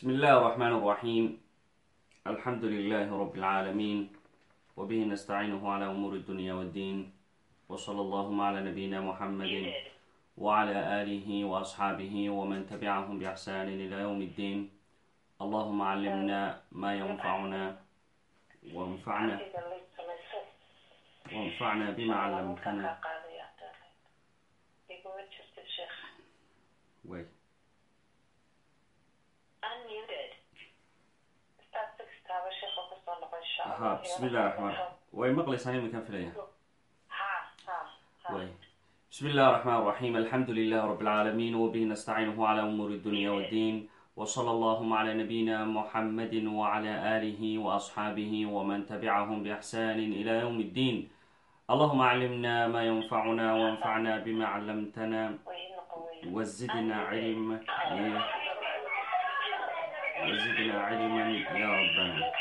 بسم الله الرحمن الرحيم الحمد لله رب العالمين وبه نستعينه على أمور الدنيا والدين وصلى اللهم على نبينا محمد وعلى آله وأصحابه ومن تبعهم بإحسان إلى يوم الدين اللهم علمنا ما ينفعنا وانفعنا وانفعنا بما علمتنا way ha bismillahi raxmaan way maqlaysaan iminkaan filaya. Bismi illah raxmaan raxiim alxamdu lilah rab lcaalamiin wbihi nastacinuhu cla umuuri dunya wddiin wsala allahuma cla nabiyina muxamadi wcla alihi wasxaabihi wman tabicahum bixsani ila ywm ddin allahuma aclimna ma yanfacuna wanfacna bima clamtana wzidna cilma wzidna cilma ya rabbana.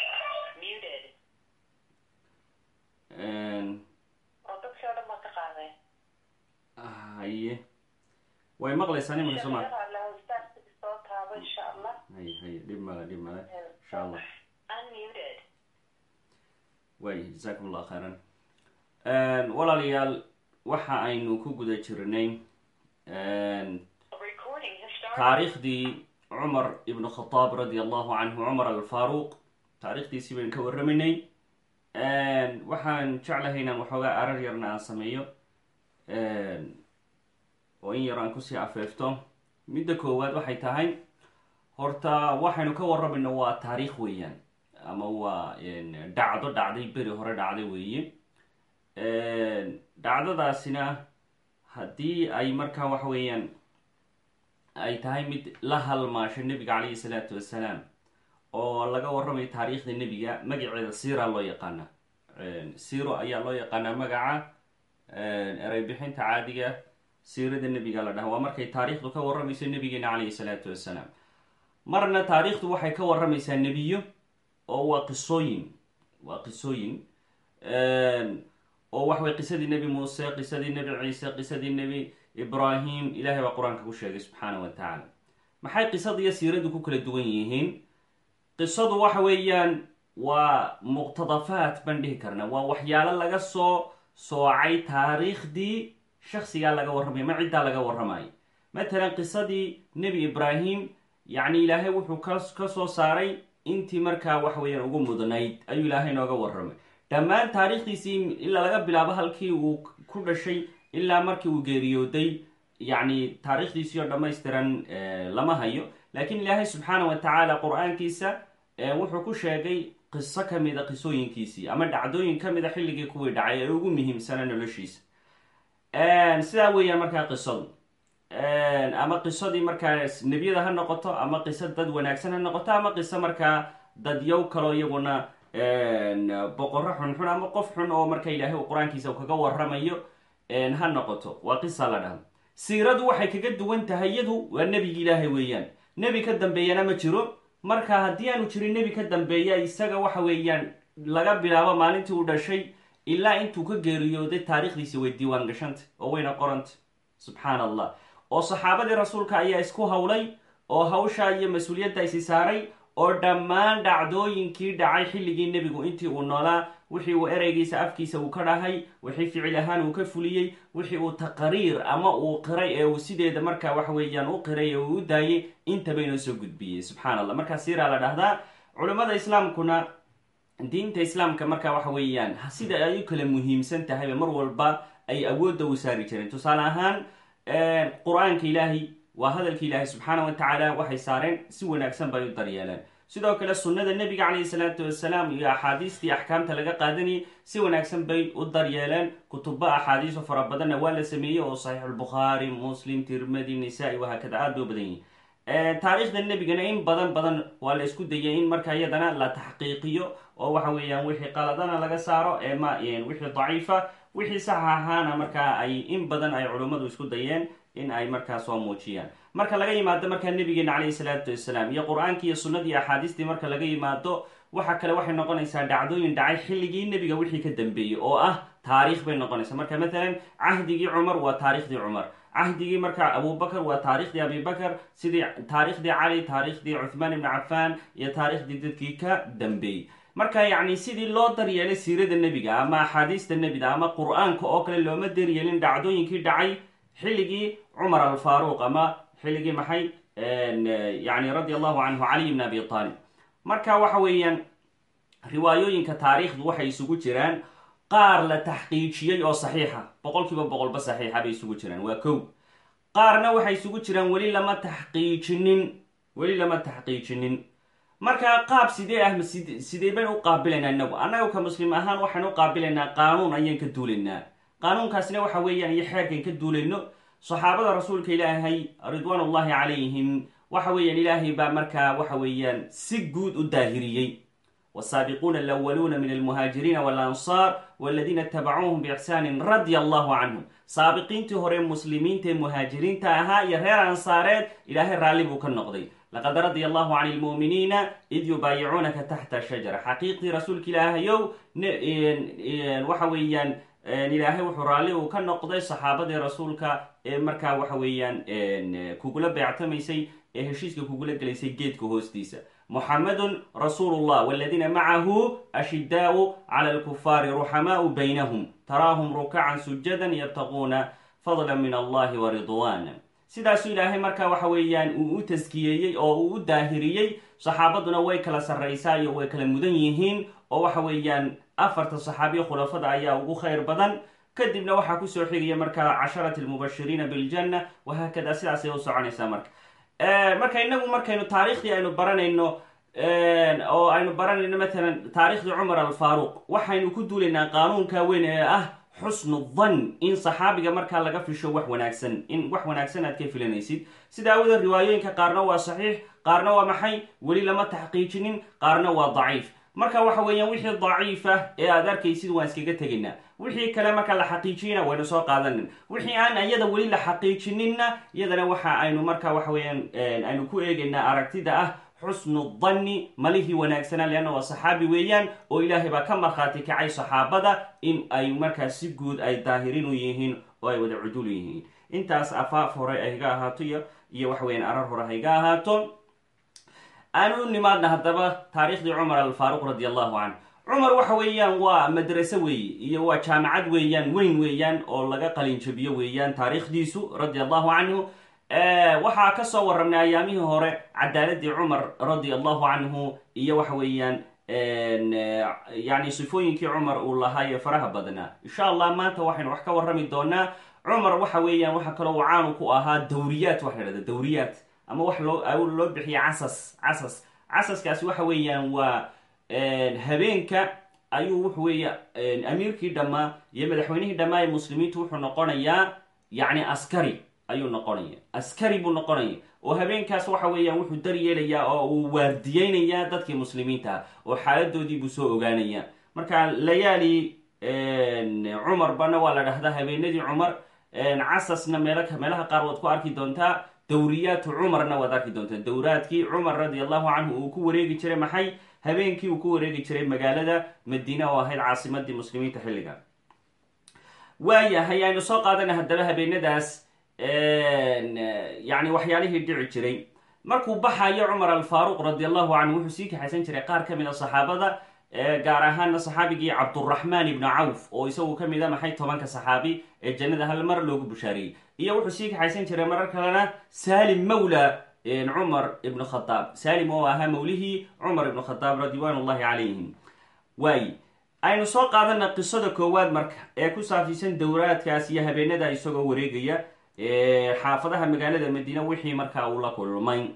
Haye way maqlaysaan iminka soo ma haye haye dhib male dhib male insha allah way jasakum allah khayran walaalayaal waxa aynu ku guda jirnay taariikhdii cumar ibnu khataab radi allahu canhu cumar alfaaruq taariikhdiisii baynu ka warramaynay waxaan jeclahay inaan waxoogaa arar yarna aan sameeyo. Oo in yar aan ku sii afeefto. Midda koowaad waxay tahay horta waxaynu ka warramayno waa taariikh weeyaan. Ama waa dhacdo dhacday beri hore dhacday weeye. Dhacdadaasina haddii ay markaa waxa weeyaan ay tahay mid la halmaasho nebiga calayhi salaatu wassalaam oo laga warramayo taariikhda nebiga magaceeda siira loo yaqaana. Siro ayaa loo yaqaanaa magaca erey bixinta caadiga siirada nebiga la dhaha. Waa markay taariikhdu ka warramayso nebigeena calayhi salaatu wassalaam marna taariikhdu waxay ka warramaysaa nebiyo oo waa qisooyin waa qisooyin. Oo waxaway qisadii nebi muuse qisadii nebi ciise qisadii nebi ibraahim. Ilahay baa qur'aanka ku sheegay subxaana wa tacaala maxay qisada iyo siiradu ku kala duwan yihiin qisadu waxa weeyaan waa muqtadafaat baan dhihi karna. Waa waxyaalo laga soo soocay taariikhdii shaksigaa laga warramay ma ciddaa laga warramayo matalan qisadii nebi ibraahim yacni ilaahay wuxuu ka soo saaray intii markaa waxa weeyaan ugu mudnayd ayuu ilaahay nooga warramay. Dhammaan taariikhdiisii ilaa laga bilaabo halkii uu ku dhashay ilaa markii uu geeriyooday yacni taariikhdiisii oo dhammaystiran lama hayo. Laakiin ilaahay subxaana wa tacaala qur'aankiisa wuxuu ku sheegay qiso ka mida qisooyinkiisii ama dhacdooyin ka mida xilligii kuwii dhacay ee ugu muhiimsana noloshiisa. Sidaa weeyaan markaa qisadu. Ama qisadii markaa nebiyada ha noqoto ama qiso dad wanaagsan ha noqoto ama qiso markaa dadyow kaloo iyaguna boqorro xunxun ama qof xun oo marka ilaahay uu qur'aankiisa kaga warramayo ha noqoto. Waa qisa la dhaha siiradu waxay kaga duwan tahay iyadu waa nebigi ilaahay weeyaan. Nebi ka dambeeyana ma jiro marka haddii aanu jirin nebi ka dambeeya isaga waxa weeyaan laga bilaabo maalintii uu dhashay ilaa intuu ka geeriyooday taariikhdiisi way diiwaan gashanta oo wayna qoranta subxaan allah oo saxaabadii rasuulka ayaa isku howlay oo hawshaa iyo mas'uuliyadda isi saaray oo dhammaan dhacdooyinkii dhacay xilligii nebigu intii uu noolaa wixii uu ereygiisa afkiisa uu ka dhahay wixii ficil ahaan uu ka fuliyey wixii uu taqriir ama uu qiray ee uu sideeda markaa waxa weeyaan u qiray ee uu u daayay intaba inoo soo gudbiyey. Subxaan allah markaa siiraa la dhahdaa culimmada islaamkuna diinta islaamka markaa waxa weeyaan sida ay u kala muhiimsan tahayba mar walba ay awoodda u saari jireen. Tusaale ahaan qur'aanka ilaahay waa hadalka ilaahay subxaana wa tacaala waxay saareen si wanaagsan bay u daryeeleen sidoo kale sunnada nebiga calayhi salaatu wasalaam iyo axaadiistii axkaamta laga qaadanayay si wanaagsan bay u daryeeleen kutubo axaadiiso fara badanna waa la sameeyey oo saxiixulbukhaari muslim tirmadi nisaa-i wahaakada aada u badan yihiin taariikhda nebigana in badan badan waa la isku dayay in marka iyadana la taxqiiqiyo oo waxa weeyaan wixii qaladana laga saaro ee ma wixii daciifa wixii sax ahaana markaa ay in badan ay culummadu isku dayeen in ay markaa soo muujiyaan. Marka laga yimaado markaa nabigeena calayhi salaatu wasalaam iyo qur'aankii iyo sunnadii axaadiistii marka laga yimaado waxa kale waxay noqonaysaa dhacdooyin dhacay xilligii nebiga wixii ka dambeeyey oo ah taariikh bay noqonaysaa. Marka matalan cahdigii cumar waa taariikhdii cumar. Cahdigii markaa abubakar waa taariikhdii abibakar sidii taariikhdii cali taariikhdii cuthmaan ibni cafaan iyo taariikhdii dadkii ka dambeeyey marka yacni sidii loo daryeelay siirada nebiga ama axaadiista nebiga ama qur'aanka oo kale looma daryeelin dhacdooyinkii dhacay xilligii cumar alfaaruuq ama xilligii maxay yani radia allahu canhu caliy bn abi aalib marka waxa weeyaan riwaayooyinka taariikhdu waxay isugu jiraan qaar la taxqiijiyey oo saxiixa boqol kiiba boqolba saxiixa bay isugu jiraan waa kow. Qaarna waxay isugu jiraan weli lama taxqiijinin weli lama taxqiijinin. Marka qaab sidee ah sidee baynu u qaabilaynaa inagu? Annaga ka muslim ahaan waxaynu u qaabilaynaa qaanuun ayaan ka duulaynaa qaanuunkaasna waxa weeyaan iyo xeerkan ka duulayno saxaabada rasuulka ilaahay ridwaan ullahi calayhim waxa weeyaan ilaahay baa markaa waxa weeyaan si guud u daahiriyey. Wsaabiquuna alwaluuna min almuhaajiriina walansaar waladiina itabacuuhum biixsaanin radia allahu canhum. Saabiqiintii hore muslimiinta ee muhaajiriinta ahaa iyo reer ansaareed ilaahay raalli buu ka noqday. Laqad radia allahu can lmuuminiina id yubaayicuunaka taxta shajara. Xaqiiqdii ilaahay wuxuu raalli uu ka noqday saxaabadii rasuulka ee markaa waxa weeyaan kugula beectamaysay ee heshiiska kugula gelaysay geedka hoostiisa. Muxamedun rasuulu llah waladiina macahu ashidaau cala alkufaari ruxamaau baynahum taraahum rukacan sujadan yabtaquuna fadla min allahi wa ridwana sidaasuu ilaahay marka waxa weeyaan uu u taskiyeeyey oo uu u daahiriyey saxaabaduna way kala sarraysaa iyo way kala mudan yihiin oo waxa weeyaan afarta saxaabiya khulafada ayaa ugu khayr badan. Kadibna waxaa ku soo xigaya marka casharati almubashiriina biljanna wahaakada sidaasay u soconaysaa marka. Marka inagu markaynu taariikhdii aynu baranayno oo aynu baranayno matalan taariikhdii cumar alfaaruq waxaynu ku duulaynaa qaanuunka weyn ee ah xusnu dhan in saxaabiga markaa laga fisho wax wanaagsan in wax wanaagsan aad ka filanaysid. Sida awadeed riwaayooyinka qaarna waa saxiix qaarna waa maxay weli lama taxqiijinin qaarna waa daciif marka waxa weeyaan wixii daciif ah ee aad arkaysid waan iskaga tegaynaa. Wixii kale marka la xaqiijiyana waynu soo qaadanin. Wixii aan iyada weli la xaqiijininna iyadana waxa aynu marka waxa weeyaan aynu ku eegaynaa aragtida ah xusnu danni malihii wanaagsanaa leanna waa saxaabi weeyaan oo ilaahay baa ka markhaati kacay saxaabada in ay markaas si guud ay daahirin u yihiin oo ay wada cudul yihiin. Intaas afaaf hore ayga ahaato iyo iyo waxa weeyaan arar hore hayga ahaato aanu u nimaadna haddaba taariikhdii cumar alfaaruq radi allahu canhu. Cumar waxa weeyaan waa madrase weeye iyo waa jaamacad weeyaan weyn weeyaan oo laga qalinjabiyo weeyaan taariikhdiisu radi allahu canhu waxaa ka soo warramnay ayaamihii hore cadaaladii cumar radi allahu canhu iyo waxa weeyaan yani sifooyinkii cumar uu lahaa faraha badnaa. Insha allah maanta waxaynu wax ka warrami doonaa. Cumar waxa weeyaan waxa kaloo uu caanu ku ahaa dawriyaat waxa la hahda dawriyaat ama wax loo loo bixiya casas casas. Casaskaasi waxa weeyaan waa habeenka ayuu wuxu weeya amiirkii dhammaa iyo madaxweynihii dhammaa ee muslimiintu wuxuu noqonayaa yacni askari ayuu noqonaya. Askari buu noqonaya. Oo habeenkaas waxa weeyaan wuxuu daryeelayaa oo uu waardiyeynayaa dadkii muslimiinta ah oo xaaladoodii buu soo ogaanaya marka layaali cumar bana waa la dhahdaa habeenadii cumar casasna meel meelaha qaar waad ku arki doontaa dawriyaatu cumarna waad arki doontaa dawraadkii cumar radi allahu canhu uu ku wareegi jiray maxay? Habeenkii uu ku wareegi jiray magaalada madiina oo ahayd caasimadii muslimiinta xilliga. Waayahay aynu soo qaadana haddaba habeenadaas yani waxyaalihii dhici jiray. Markuu baxayo cumar alfaaruq radi allahu canhu wuxuu sii kaxaysan jiray. Qaar ka mid a saxaabada gaar ahaana saxaabigii cabduraxmaan ibnu cawf oo isagu ka mid a maxay tobanka saxaabi ee jannada hal mar loogu bushaariyey iyo wuxuu sii kaxaysan jiray marar kalena salim mawla cumar ibnu khadaab. Salim oo ahaa mawlihii cumar ibnu khadaab ridwaan ullahi calayhim. Waayi aynu soo qaadana qisada koowaad marka ee ku saabsiisan dowraadkaas iyo habeenada isagoo wareegaya xaafadaha magaalada madiina wixii markaa uu la kulmay.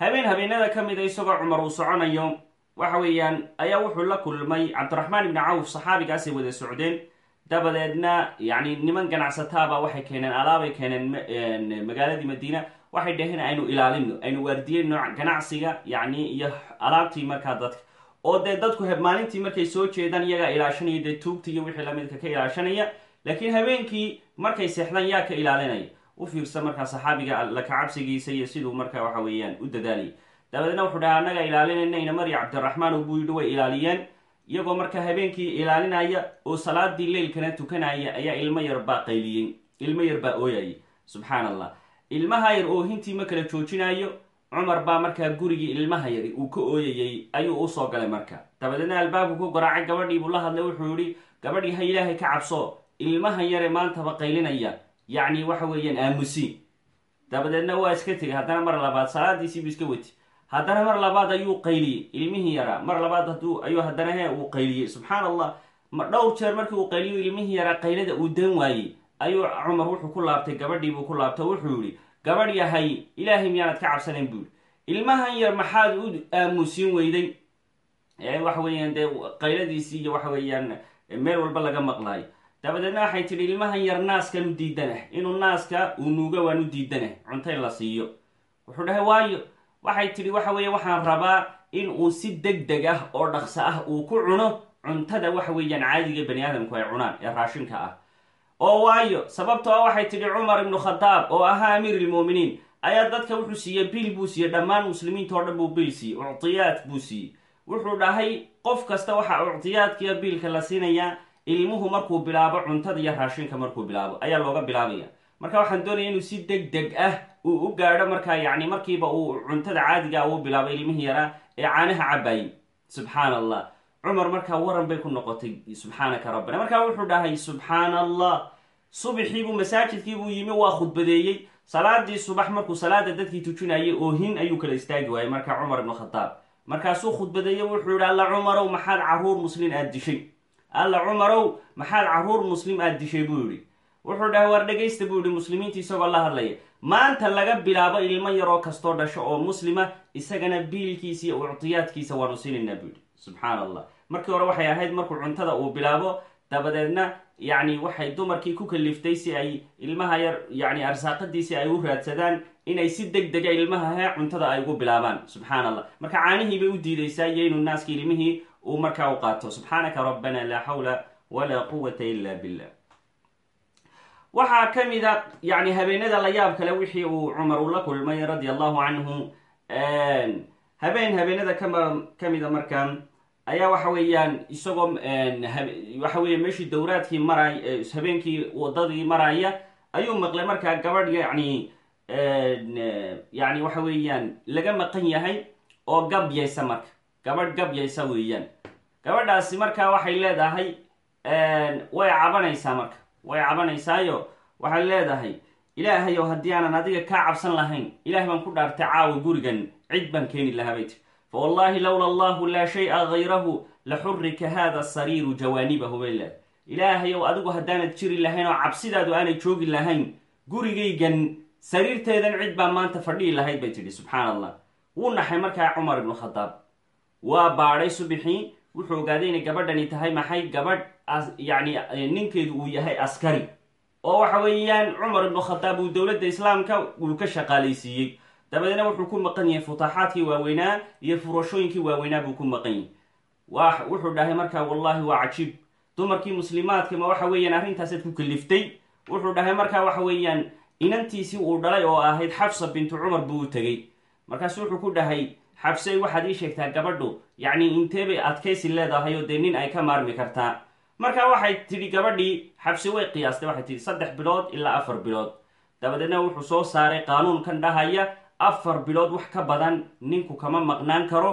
Habeen habeenada ka mida isagoo cumar uu soconayo waxa weeyaan ayaa wuxuu la kulmay cabdiraxmaan ibni cawf saxaabigaasay wada socdeen. Dabadeedna yani niman ganacsataaba waxay keeneen alaabay keeneen magaaladii madiina waxay dhaheen aynu ilaalino aynu waardiyeyno ganacsiga yani iyo alaabtii markaa dadka. Oo dee dadku maalintii markay soo jeedaan iyagaa ilaashanaya dee tuugta iyo wixii lamidka ka ilaashanaya laakiin habeenkii markay seexdaan yaa ka ilaalinaya. U fiirsa markaa saxaabiga laka cabsigiisa iyo siduu markaa waxa weeyaan u dadaalaya dabadeedna wuxuu dhaha annaga ilaalinayna inamar iyo cabdiraxmaan buu yidhi way ilaaliyeen. Iyagoo markaa habeenkii ilaalinaya oo salaadii leylkana tukanaya ayaa ilmo yarbaa qayliyey ilmo yarbaa ooyayay subxaan allah ilmaha yar oohintii ma kala joojinayo cumar baa markaa gurigii ilmaha yari uu ka ooyayay ayuu u soo galay marka. Dabadeedna albaabku ku garaacay gabadhii buu la hadlay wuxuu yihi gabadhii ha ilaahay ka cabso ilmahan yare maantaba qaylinaya yacni waxa weeyaan aamusi. Dabadeedna waa iska tegay haddana mar labaad salaadiisiibuu iska weti haddana mar labaad ayuu qayliyey ilmihii yaraa. Mar labaad ayuu haddana he uu qayliyey. Subxaan allah dhowr jeer markii uu qayliyo ilmihii yaraa qaylada uu dan waayey. Ayuu cumar wuxuu ku laabtay gabadhiibuu ku laabtay wuxuu yihi gabadh yahay ilaahay miyaanad ka cabsanayn buu yihi ilmahan yar maxaad u aamusin weyday? Waxa weeyaan dee qayladiisii iyo waxa weeyaan meel walba laga maqlaayo dabadeedna waxay tidhi ilmahan yar naaskan u diidanah. Inuu naaska uu nuuga waan u diidanah. Cunto in la siiyo. Wuxuu dhahay waayo waxay tidhi waxa weeye waxaan rabaa in uu si deg deg ah oo dhaqso ah uu ku cuno cuntada waxa weeyaan caadiga bani aadamku ay cunaan ee raashinka ah. Oo waayo sababtoo ah waxay tidhi cumar ibnu khadaab oo ahaa amiirilmu'miniin ayaa dadka wuxuu siiyey biil buu siiyey dhammaan muslimiinta oo dhan buu biil siiyey uctiyaad buu siiyey. Wuxuu dhahay qof kasta waxaa uctiyaadkiiyo biilka la siinayaa ilmuhu markuu bilaabo cuntada iyo raashinka markuu bilaabo ayaa looga bilaabaya. Marka waxaan doonaya inuu si deg deg ah uu u gaadho markaa yacni markiiba uu cuntada caadiga uu bilaabo ilmihii yaraa ee caanaha cabayay subxaan allah cumar markaa waran bay ku noqotay subxaanaka rabbana. Markaa wuxuu dhahay subxaan allah subaxiibuu masaajidkiibuu yimi waa khudbadeeyey. Salaadii subax markuu salaada dadkii tujinayay oohin ayuu kala istaagi waayey markaa cumar ibnu khadaab. Markaasuu khudbadeeyey wuxuu yihi alla cumarow maxaad carruur muslim aad dishay? Alla cumarow maxaad carruur muslim aad dishay? buu yihi wuxuu dhahay waar dhegaysta buu yihi muslimiinta isagoo la hadlaya maanta laga bilaabo ilmo yaroo kastoo dhasho oo muslima isagana biilkiisa iyo uctiyaadkiisa waanu siinaynaa buu yihi subxaan allah markii hore waxay ahayd markuu cuntada uu bilaabo dabadeedna yacni waxay dumarkii ku kaliftay si ay ilmaha yar yacni arsaaqadiisi ay u raadsadaan inay si deg dega ilmaha he cuntada ay ugu bilaabaan subxaan allah marka caanihii bay u diidaysaa iyo inuu naaska ilmihii uu markaa u qaato. Subxaanaka rabbana laa xawla walaa quwata ila billah waxaa ka mid a yani habeenada la yaab kale wixii uu cumar uu la kulmay radia allahu canhu habeen habeenada kama kamida markaa ayaa waxa weeyaan isagoo waxa weya meeshii dowraadkii maray habeenkii wadadii maraya ayuu maqlay markaa gabadh yani yani waxa weeyaan laga maqan yahay oo gabyaysa marka gabadh gabyaysa weeyaan. Gabadhaasi markaa waxay leedahay way cabanaysaa marka way cabanaysaayo waxay leedahay ilaahayow haddii aanan adiga kaa cabsan lahayn ilahay baan ku dhaartay caawa gurigan cid baan keeni lahaa bay fa wallahi lowla allahu laa shay-a hayrahu la xurrika hada sariiru jawaanibahu bay leedahay. Ilaahayow adigu haddaanad jiri lahayn oo cabsidaadu aanay joogi lahayn gurigaygan sariirteedan cid baa maanta fadhihi lahayd bay tidhi. Subxaan allah wuu naxay markaa cumar ibnu khadaab. Waa baadhay subixii wuxuu ogaaday inay gabadhani tahay maxay gabadh yacni ninkeedu uu yahay askari. Oo waxa weeyaan cumar ibnu khadaab uu dowladda islaamka uu ka shaqaalaysiiyey. Dabadeedna wuxuu ku maqan yahay futaaxaadkii waaweynaa iyo furashooyinkii waaweynaa buu ku maqan yahay. Wa wuxuu dhahay markaa wallahi waa cajiib dumarkii muslimaadka ma waxa weeyaan arrintaasaad ku kaliftay. Wuxuu dhahay markaa waxa weeyaan inantiisii uu dhalay oo ahayd xafsa bintu cumar buu u tegey. Markaasu wuxuu ku dhahay xabsey waxaad ii sheegtaa gabadhu. Yacni inteebay adkaysi leedahay oo dee nin ay ka maarmi kartaa markaa waxay tidhi gabadhii xabsi way qiyaastay waxay tidhi saddex bilood ilaa afar bilood. Dabadeedna wuxuu soo saaray qaanuunkan dhahaya afar bilood wax ka badan ninku kama maqnaan karo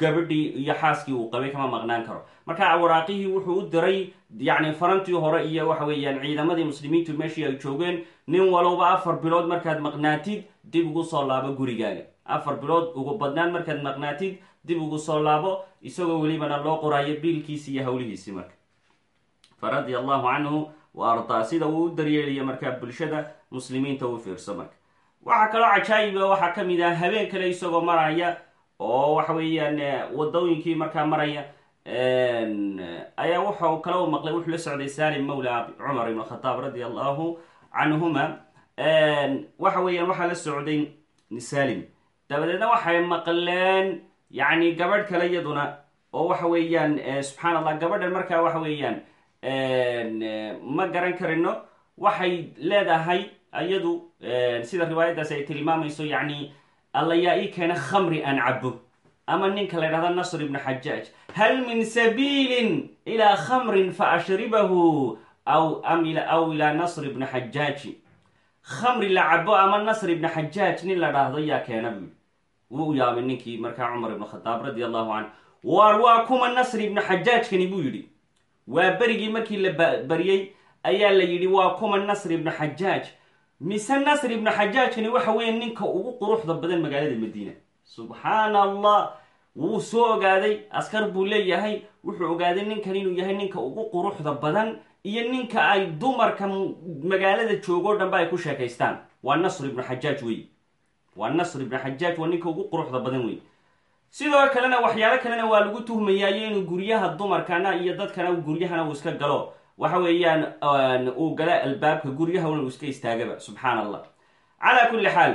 gabadhii iyo xaaskii uu qabay kama maqnaan karo. Marka waraaqihii wuxuu u diray yacni farantii hore iyo waxa weeyaan ciidamadii muslimiintu meeshii ay joogeen nin walowba afar bilood markaad maqnaatid dib ugu soo laabo gurigaaga. Afar bilood ugu badnaan markaad maqnaatid dib ugu soo laabo isagoo welibana loo qoraayo biilkiisi iyo howlihiisi marka fa radia allahu canhu wa ardaa sida uu u daryeelaya markaa bulshada muslimiinta u fiirso marka. Waxaa kaloo cajaayiba waxaa ka mid ah habeen kale isagoo maraya oo waxa weeyaan wadooyinkii markaa maraya ayaa wuxu kale u maqlay wuxuu la socday salim mawla cumar ibn khataab radia allahu canhuma waxa weeyaan waxaa la socday salim dabadeedna waxay maqleen yacni gabadh kale iyaduna oo waxa weeyaan subxaan allah gabadhan markaa waxa weeyaan ma garan karino waxay leedahay iyadu sida riwaayaddaas ay tilmaamayso yacni alla yaa ii keena khamri aan cabo ama ninka la ydhahda nasr ibnu xajaaj hal min sabiilin ilaa khamrin fa ashribahu aw aw ilaa nasr ibni xajaaji khamri la cabo ama nasr ibni xajaaj nin la dhaahdo yaa keena buu wuu yaabay ninkii markaa cumar ibnu khadaab radi allahu waar waa kuma nasr ibnu xajaajkani buu yidhi waa berigii markii la baryey ayaa la yidhi waa kuma nasr ibnu xajaaj mise nasr ibnu xajaajkani waxa weeye ninka ugu quruxda badan magaalada madiina. Subxaan allah wuu soo ogaaday askar buu leeyahay wuxuu ogaaday ninkan inuu yahay ninka ugu quruxda badan iyo ninka ay dumarka magaalada joogoo dhanba ay ku sheekaystaan. Waa nasr ibnu xajaaj wey waa nasr ibnu xajaaj waa ninka ugu quruxda badan wey sidoo kalena waxyaalo kalena waa lagu tuhmayaayo inuu guryaha dumarkana iyo dadkana guryahana uu iska galo. Waxa weeyaan uu gala albaabka guryahana uu iska istaagaba. Subxaan allah calaa kulli xaal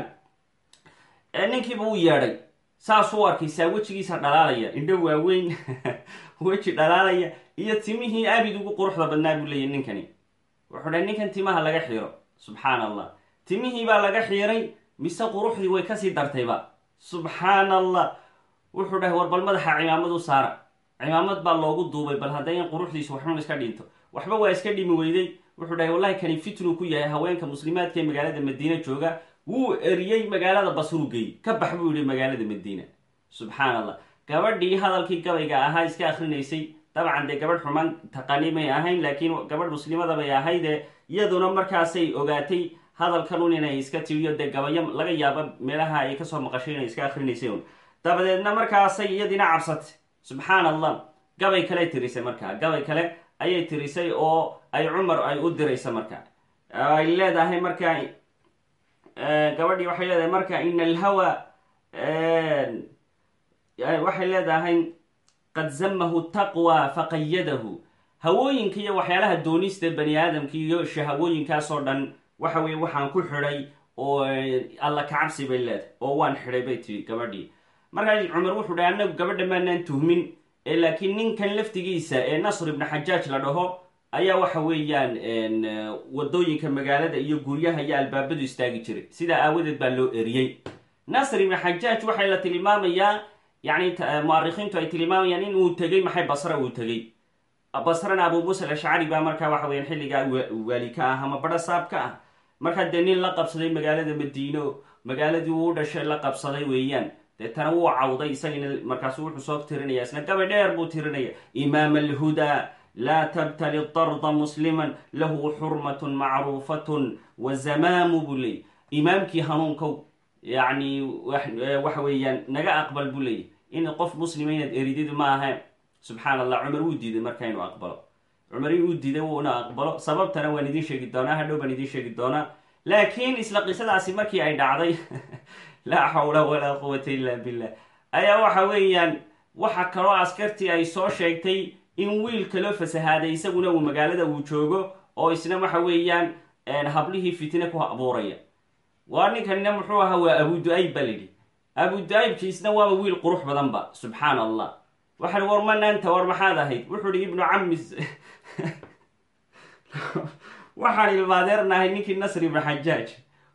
ninkiiba uu yeedhay. Saasuu arkaysaa wejigiisa dhalaalaya. Indho waaweyn weji dhalaalaya. Iyo timihii abid ugu quruxda badnaa buu leeyahy ninkani. Wuxuu dhahay ninkan timaha laga xiiro. Subxaan allah timihii baa laga xiiray mise quruxdii way ka sii dartayba. Subxaan allah wuxuu dhahay war bal madaxa cimaamad saara. Cimaamad baa loogu duubay bal haddayan quruxdiisu waxun iska dhinto. Waxba waa iska dhimi weyday. Wuxuu dhahay wallahi kani fitnuu ku yahay haweenka muslimaadka ee magaalada madiina jooga. Wuu eriyey magaalada basruu geeyey ka bax buu yihi magaalada madiina. Subxaan allah gabadhii hadalkii gabayga ahaa iska akrinaysay dabcan dee gabadh xumaan taqani may ahayn laakiin gabadh muslimada bay ahaydee iyaduna markaasay ogaatay hadalkanun inay iska tiriyo dee gabayo laga yaabo meelaha ay ka soo maqashay inay iska akrinaysay un dabadeedna markaasay iyadiina cabsatay subxaan allah gabay kale tirisay markaa. Gabay kale ayay tirisay oo ay cumar ay u diraysa marka ay leedahay marka gabadhii waxay leedahay marka ina alhawa waxay leedahay qad zamahu taqwa faqayadahu hawooyinka iyo waxyaalaha doonista bani aadamka iyo shahawooyinkaasoo dhan waxa weye waxaan ku xidhay oo alla kacabsi bay leedahay oo waan xidhay bay tiri gabadhii markaa cumar wuxuu dhahay anagu gabadha maanaan tuhmin ee laakiin ninkan laftigiisa ee nasr ibnu xajaaj la dhaho ayaa waxa weeyaan waddooyinka magaalada iyo guryaha iyo albaabadu istaagi jiray. Sidaa aawadeed baa loo eriyey. Nasr ibnu xajaaj waxay la tilmaamayaa yani muarikiintu ay tilmaamayaan in uu tegey maxay basra uu tegey basrana abu muusa alashcari baa markaa waxa weyan xilligaa waali ka ah ama badha saab ka ah. Markaa dee nin la qabsaday magaalada madiino magaaladii uu dhashay la qabsaday weeyaan deetana wuu cawday isagina markaasu wuxuu soo tirinaya isna gabay dheer buu tirinaya imaam alhudaa laa tabtali darda musliman lahu xurmatun macruufatun wa zamaamu buu leeyay. Imaamkii hanuunkow yacni waxa weeyaan naga aqbal buu leeyay. In qof muslima inaad eridid ma ahayn subxaan allah cumar wuu diiday marka inuu aqbalo. Cumar inuu diiday wuuna aqbalo. Sababtana waan idiin sheegi doonaa hadhow baan idiin sheegi doonaa. Laakiin isla qisadaasi markii ay dhacday laa xawla walaa quwata illa billah. Ayaa waxa weeyaan waxa kaloo askartii ay soo sheegtay in wiilka loo fasahaaday isaguna uu magaalada uu joogo oo isna waxa weeyaan hablihii fitne ku abuuraya. Waa ninkanina muxuu ahaa waa abu du-ayb baa layidhi abu du-aybki isna waaba wiil qurux badan ba subxaan allah waxaan war manaanta war maxaad ahayd? Wuxuu ihi ibnu camis waxaan ilmaadeernahay ninkii nasr ibnu xajaaj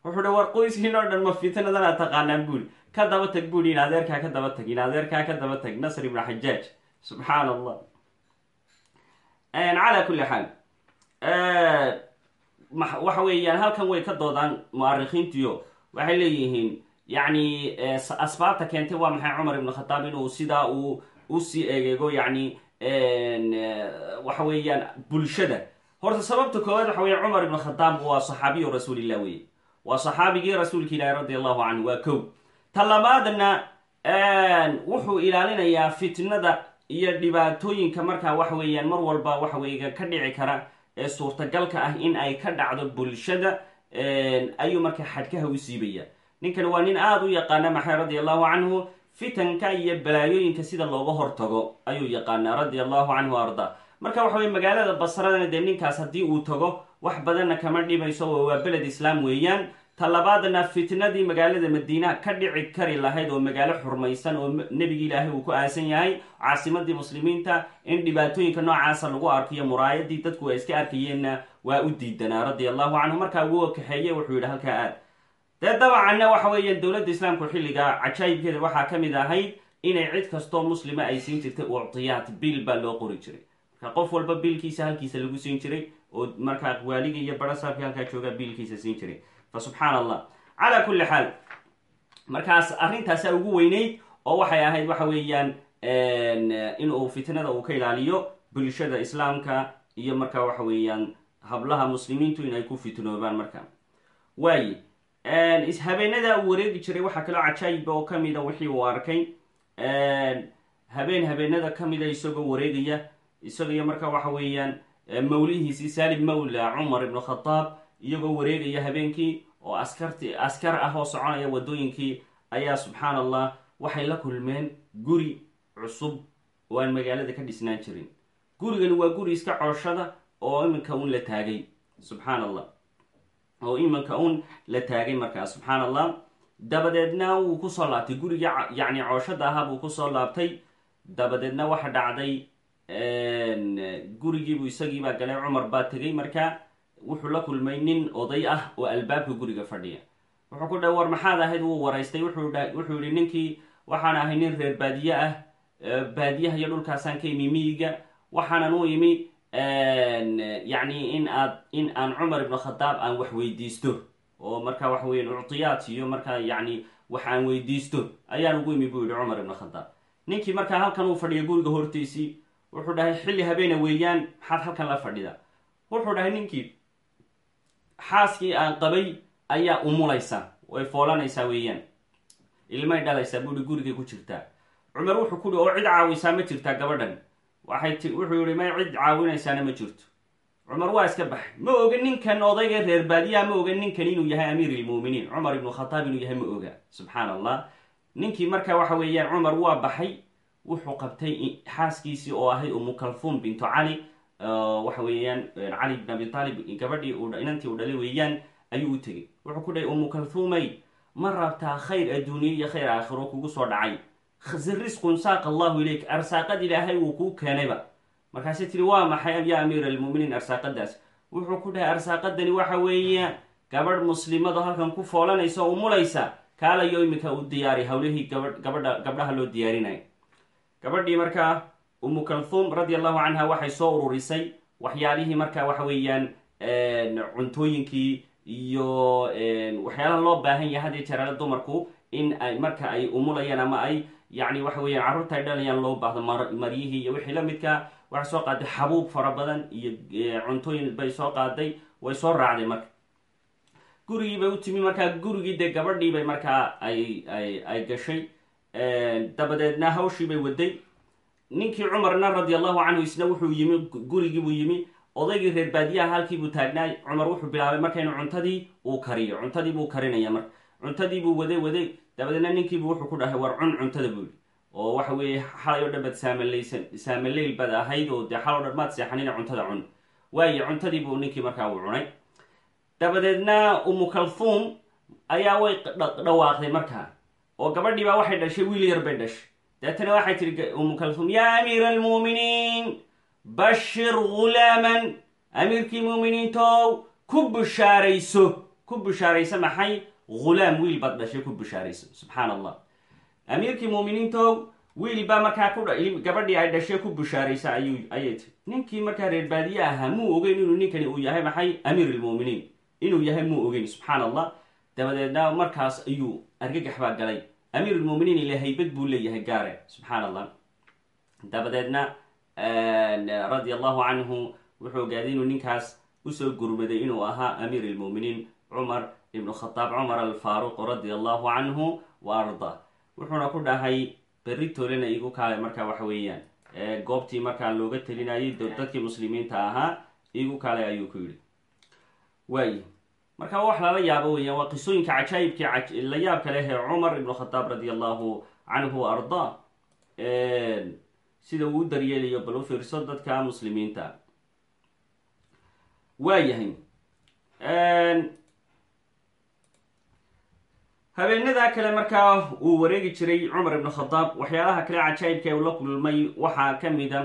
wuxuu hi war qoyskiin oo dhan ma fitnadana taqaanaan buuri. Ka daba tag buuri in adeerkaa ka daba tag in adeerkaa ka daba tag nasr ibnu xajaaj subxaan allah calaa kulli xaal. Waxa weeyaan halkan way ka doodaan muarikiintiyo waxay leeyihiin yani asbaabta keentay waa maxay cumar ibn khataab inuu sidaa uu u sii egeego yani waxa weeyaan bulshada. Horta sababta koowaad waxa weya cumar ibn khataab waa saxaabiyu rasuulillah weye waa saxaabigii rasuulka ilaahi radi allahu canhu waa kow. Ta labaadna wuxuu ilaalinayaa fitnada iyo dhibaatooyinka markaa waxa weeyaan mar walba waxa weya ka dhici kara ee suurtagalka ah in ay ka dhacdo bulshada ayuu markaa xadhkaha u siibaya. Ninkan waa nin aada u yaqaana maxay radi allahu canhu? Fitanka iyo balaayooyinka sida looga hortago ayuu yaqaanaa radi allahu canhu arda marka waxa weye magaalada basradana dee ninkaas haddii uu tago wax badanna kama dhimayso waa beled islaam weeyaan. Talabaadna fitnadii magaalada madiina ka dhici kari lahayd oo magaalo xurmaysan oo nebigi ilaahay uu ku aasan yahay caasimadii muslimiinta in dhibaatooyinka noocaasa lagu arkiyo muraayadii dadku ay iska arkayeenna waa u diidanaa radi allahu canhu. Markaa ugu kaxeeye wuxuu yidhi halkaa aad. Dee dabacanna waxa weeyaan dowladda islaamku xilliga cajaayibkeeda waxaa ka mid ahayd inay cid kastoo muslima ay siin jirtay uctiyaat bil baa loo qori jiray. Marka qof walba biilkiisa halkiisa lagu siin jiray oo markaa waaligii iyo barasaabkii halkaa joogaa biilkiisa siin jiray. Fa subxaan allah calaa kulli xaal markaas arrintaasa ugu weyneyd oo waxay ahayd waxa weeyaan inuu fitnada uu ka ilaaliyo bulshada islaamka iyo marka waxa weeyaan hablaha muslimiintu in ay ku fitnoobaan marka. Waaye habeenada uu wareegi jiray waxaa kaloo cajaayiba oo kamida wixii uu arkay. Habeen habeenada kamida isagoo wareegaya isagiyo marka waxa weeyaan mawlihiisii salim mawla cumar ibnu khadaab iyagoo wareegaya habeenkii oo askarti askar ah oo soconaya wadooyinkii ayaa subxaan allah waxay la kulmeen guri cusub oo aan magaalada ka dhisnaan jirin. Gurigani waa guri iska cooshada oo iminka un la taagay subxaan allah oo iminka un la taagay markaa subxaan allah dabadeedna wuu ku soo laabtay gurigii yacni cooshada ahaa buu ku soo laabtay. Dabadeedna waxa dhacday gurigiibu isagiibaa galay. Cumar baa tegay. Markaa wuxuu la kulmay nin oday ah oo albaabka guriga fadhiya. Wuxuu ku dhahay war maxaad ahayd? Wuu waraystay. Wuxuu yihi ninkii waxaan ahay nin reer baadiye ah. Baadiyaha iyo dhulkaasaan ka imi miyiga. Waxaanan u imi yacni in aad in aan cumar ibnu khadaab aan wax weydiisto. Oo marka waxa weyan uctiyaat iyo markaa yacni wax aan weydiisto. Ayaan ugu imi buu yihi cumar ibnu khadaab. Ninkii markaa halkan uu fadhiya guriga hortiisii wuxuu dhahay xilli habeena weeyaan maxaad halkan la fadhida. Wuxuu dhahay ninkii xaaskii aan qabay ayaa umulaysa way foolanaysaa weeyaan. Ilmay dhalaysaa buuhi gurigay ku jirtaa. Cumar wuxuu ku yihi oo cid caawisaa ma jirtaa gabadhan. Waxay ti wuxuu yihi may cid caawinaysaana ma jirto. Cumar waa iska baxay. Ma oga ninkan odayga reer baadiyaha ma oga ninkan inuu yahay amiir ilmuuminiin. Cumar ibnu khataab inuu yahay ma oga. Subxaan allah ninkii marka waxa weeyaan cumar waa baxay wuxuu qabtay xaaskiisii oo ahayd umu kalfuum bintu cali waxa weeyaan cali bin abi taalib gabadhii inantii uu dhalay weeyaan ayuu u tegay wuxuu ku dhahay umu kalfuumay ma rabtaa khayr adduuniye iyo khayr aakhiro kugu soo dhacay? Risqun saaqa allahu ilayk arsaaqad ilaahay wuu kuu keenayba. Markaasay tiri waa maxay yaa amiir almuuminiin arsaaqadaas wuxuu ku dhahay arsaaqadani waxa weeyaan gabadh muslimado halkan ku foolanaysa o umulaysa kaalayo iminka u diyaari hawlihii gabadha gabdhaha loo diyaarinayo gabadhii markaa umu kalthum radi allahu canha waxay soo ururisay waxyaalihii marka waxa weeyaan cuntooyinkii iyo waxyaalaha loo baahan yahay haddii jeeraale dumarku in ay marka ay umulayaan ama ay yacni waxa weeyaan carruurta ay dhalayaan loo baahdo maryihii iyo wixii la midka waxay soo qaaday xabuub fara badan iyo cuntooyin bay soo qaaday way soo raacday marka. Gurigii bay u timi markaa gurigii dee gabadhii bay markaa ay ay ay gashay dabadeedna hawshii bay waday. Ninkii cumarna radi allahu canhu isna wuxuu yimi gurigiibuu yimi odaygii reer baadiyaha halkiibuu taagnaay cumar wuxuu bilaabay marka cuntadii uu kariyo cuntadii buu karinaya marka cuntadii buu waday waday. Dabadeedna ninkiibu wuxuu ku dhahay war cun cuntada buu oo waxa weeye xalay oo dhan baad saamaleysan saamaleyl baad ahayd oo dee xal o dhan maad seexanina cuntada cun. Waayo cuntadii buu ninkii markaa uu cunay. Dabadeedna umu kalfuum ayaa way dhawaaqday markaa oo gabadhii baa waxay dhashay wiil yar bay dhashay. Deetana waxay tihi umu kalfuum yaa amiira almuuminiin bashir ghulaaman amiirkii muuminiintow ku bishaarayso ku bishaarayso maxay? Ghulaam wiil baad dhashay ku bishaarayso subxaan allah amiirkii muuminiintow wiil baa markaa ku gabadhii ay dhashay ku bishaaraysa ayuu ayay tiri ninkii markaa reer baadiye ahaa muu ogeyn inuu ninkani uu yahay maxay? Amiir ilmuuminiin inuu yahay muu ogeyn subxaan allah dabadeedna markaas ayuu argagax baa galay amiir ilmuuminiin ila haybad buu leeyahay gaare subxaan allah dabadeedna radia allahu canhu wuxuu ogaaday inuu ninkaas u soo gurmaday inuu ahaa amiir ilmuuminiin cumar ibnu khadaab cumar alfaaruq radia allahu canhu wa arda. Wuxuuna ku dhahay berri toolena igu kaale marka waxa weeyaan. Goobtii markaa looga telinayay dadkii muslimiinta ahaa igu kaale ayuu ku yidhi. Waay marka wax lala yaabo weeyaan waa qisooyinka cajaayibkii la yaabka leh ee cumar ibnu khadaab radia allahu canhu wa sida uu u daryeelayo bal u fiirso dadka muslimiinta. Waayahay habeenadaa kale markaa uu wareegi jiray cumar ibnu khadaab waxyaalaha kale cajaayibka uu la kulmay waxaa ka mida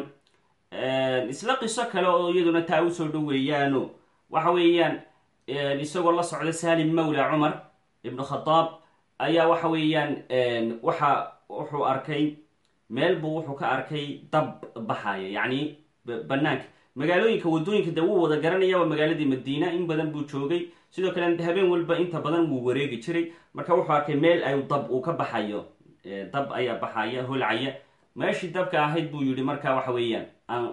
isla qiso kale oo iyaduna taa u soo dhoweeyaano waxa weeyaan isagoo la socda salim mawla cumar ibnu khadaab ayaa waxa weeyaan waxa wuxuu arkay meel buu wuxuu ka arkay dab baxaya yacni banaanka magaalooyinka waddooyinka dee wuu wada garanaya waa magaaladii madiina. In badan buu joogay. Sidoo kale habeen walba inta badan wuu wareegi jiray. Marka wuxuu arkay meel ay dab uu ka baxayo. Dab ayaa baxaya holcaya. Meeshii dabka ahayd buu yidhi marka waxa weeyaan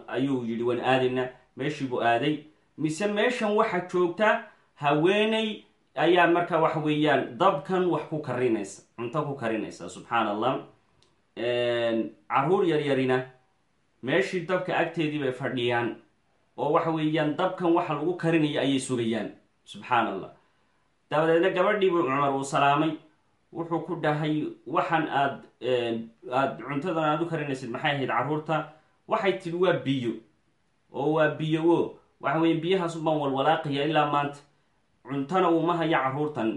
ayuu yidhi waan aadayna. Meeshii buu aaday. Mise meeshan waxa joogta haweeney ayaa marka waxa weeyaan dabkan wax ku karinaysa cunto ku karinaysa subxaan allah carruur yaryarina meeshii dabka agteedii bay fadhiyaan oo waxa weeyaan dabkan waxa lagu karinayo ayay sugayaan subxaan allah dabadeedna gabadhiibuu cumar uu salaamay wuxuu ku dhahay waxaan aad aad cuntadan aad u karinaysid maxay ahayd carruurta waxay tidhi waa biyo. Oo waa biyo o waxa weeye biyahaas ubaan walwalaaqaya ilaa maanta cuntana uuma haya carruurtan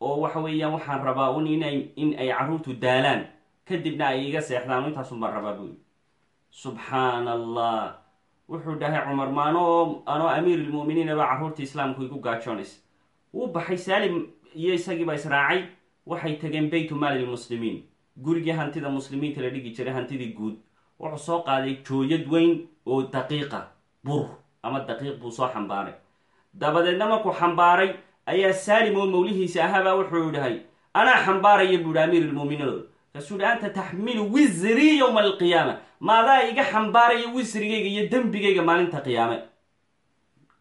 oo waxa weeyaan waxaan rabaa un inay in ay carruurtu daalaan. Kadibna ay iga seexdaan intaasun baan rabaa buu subxaan allah wuxuu dhahay cumar ma anoo amiirulmu'miniina baa carruurta islaamku igu gaajoonaysa wuu baxay saalim iyo isagiiba israacay. Waxay tageen baytu maali lmuslimiin gurigii hantida muslimiinta la dhigi jiray hantidii guud. Wuxuu soo qaaday jooyad weyn oo daqiiqa bur ama daqiiq buu soo xambaaray dabadeedna markuu xambaaray ayaa saalim oo mawlihiisa ahaabaa wuxuu dhahay anaa xambaaraya buuhi amiirulmu'miniin kaasuu hi anta taxmilu wisrii yowma alqiyaama. Maadaa iga xambaaraya wisrigayga iyo dembigayga maalinta qiyaame.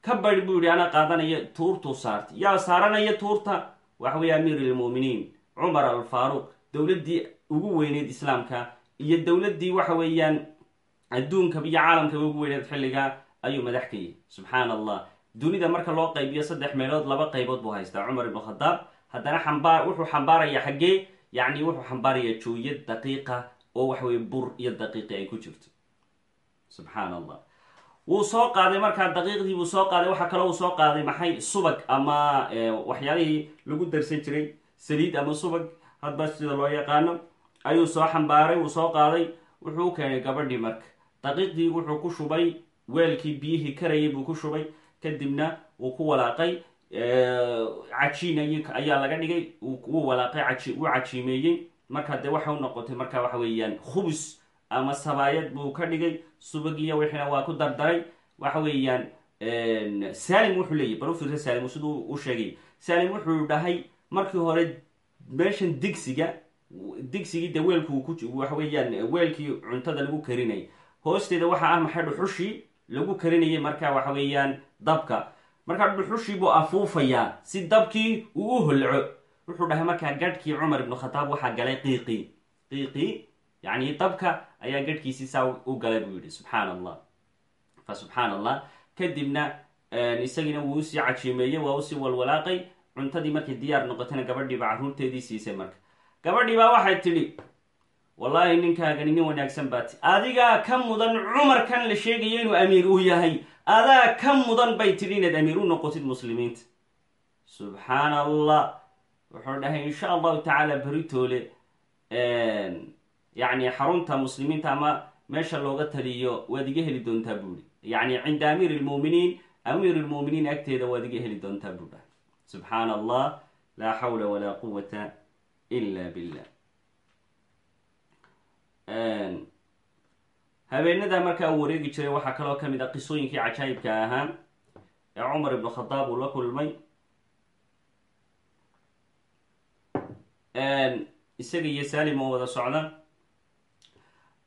Ka bari buu yihi anaa qaadanaya tuurtuu saartay yaa saaranaya tuurta? Waxa weeye amiirulmu'miniin cumar alfaaruq dowladdii ugu weyneyd islaamka iyo dowladdii waxa weeyaan adduunkaba iyo caalamkaba ugu weyneed xilligaa ayuu madax ka yihi allah dunida marka loo qaybiyo saddex meelood laba qaybood buu haystaa. Cumar ibnu khadaab haddana xambaar wuxuu xambaaraya xaggee yacni wuxuu xambaarayaa jooyad daqiiqa oo waxa weye bur iyo daqiiqi ay ku jirto. Subxaan allah wuu soo qaaday markaa daqiiqdii buu soo qaaday waxaa kaloo uu soo qaaday maxay? Subag ama waxyaalihii lagu darsan jiray saliid ama subag hadba sida loo yaqaano ayuu soo xambaaray wuu soo qaaday wuxuu keenay gabadhii marka. Daqiiqdii wuxuu ku shubay weelkii biyihii karayay buu ku shubay kadibna wuu ku walaaqay cajiin ayaa laga dhigay wuu walaaqay wuu cajiimeeyey. Marka dee waxay u noqotay marka waxa weeyaan khubus ama sabaayad buu ka dhigay. Subagiyo wixiina waa ku dardaray. Waxa weeyaan salim wuxuu leeyahy bal u fiirsa salim siduu u sheegay. Salim wuxuu dhahay markii hore meeshan digsiga digsigii de weelku waxa weeyaan weelkii cuntada lagu karinayay hoosteeda waxa ah maxay dhuxushii lagu karinayay marka waxa weeyaan dabka. Markaa dhuxushii buu afuufayaa si dabkii uu u holco. Wuxuu dhahay markaa gadhkii cumar ibnu khataab waxaa galay qiiqii qiiqii yacni dabka ayaa gadhkiisii saa u galay buu yidhi subxaan allah fa subxaan allah kadibna isagiina wuu u sii cajiimeeyey waa u sii walwalaaqay. Cuntadii markay diyaar noqotayna gabadhiiba carruurteedii siisay marka. Gabadhii baa waxay tidhi wallaahi ninkaagani nin wanaagsan baati adigaa ka mudan cumarkan la sheegayo inuu amiir u yahay adaa ka mudan bay tidhi inaad amiir u noqotid muslimiinta subxaan allah wuxuu dhahay insha allahu tacaala beritoole yacni xarunta muslimiinta ama meesha looga taliyo waad iga heli doontaa buuhi yacni cinda amiir lmuminiin amiir lmuminiin agteeda waad iga heli doontaa buu dhahay subxaan allah laa xawla walaa quwata ila billah habeenada markaa uu wareegi jiray waxaa kaloo ka mid a qisooyinkii cajaayibka ahaa ee cumar ibnu khadaab uu la kulmay. Isaga iyo salim oo wada socda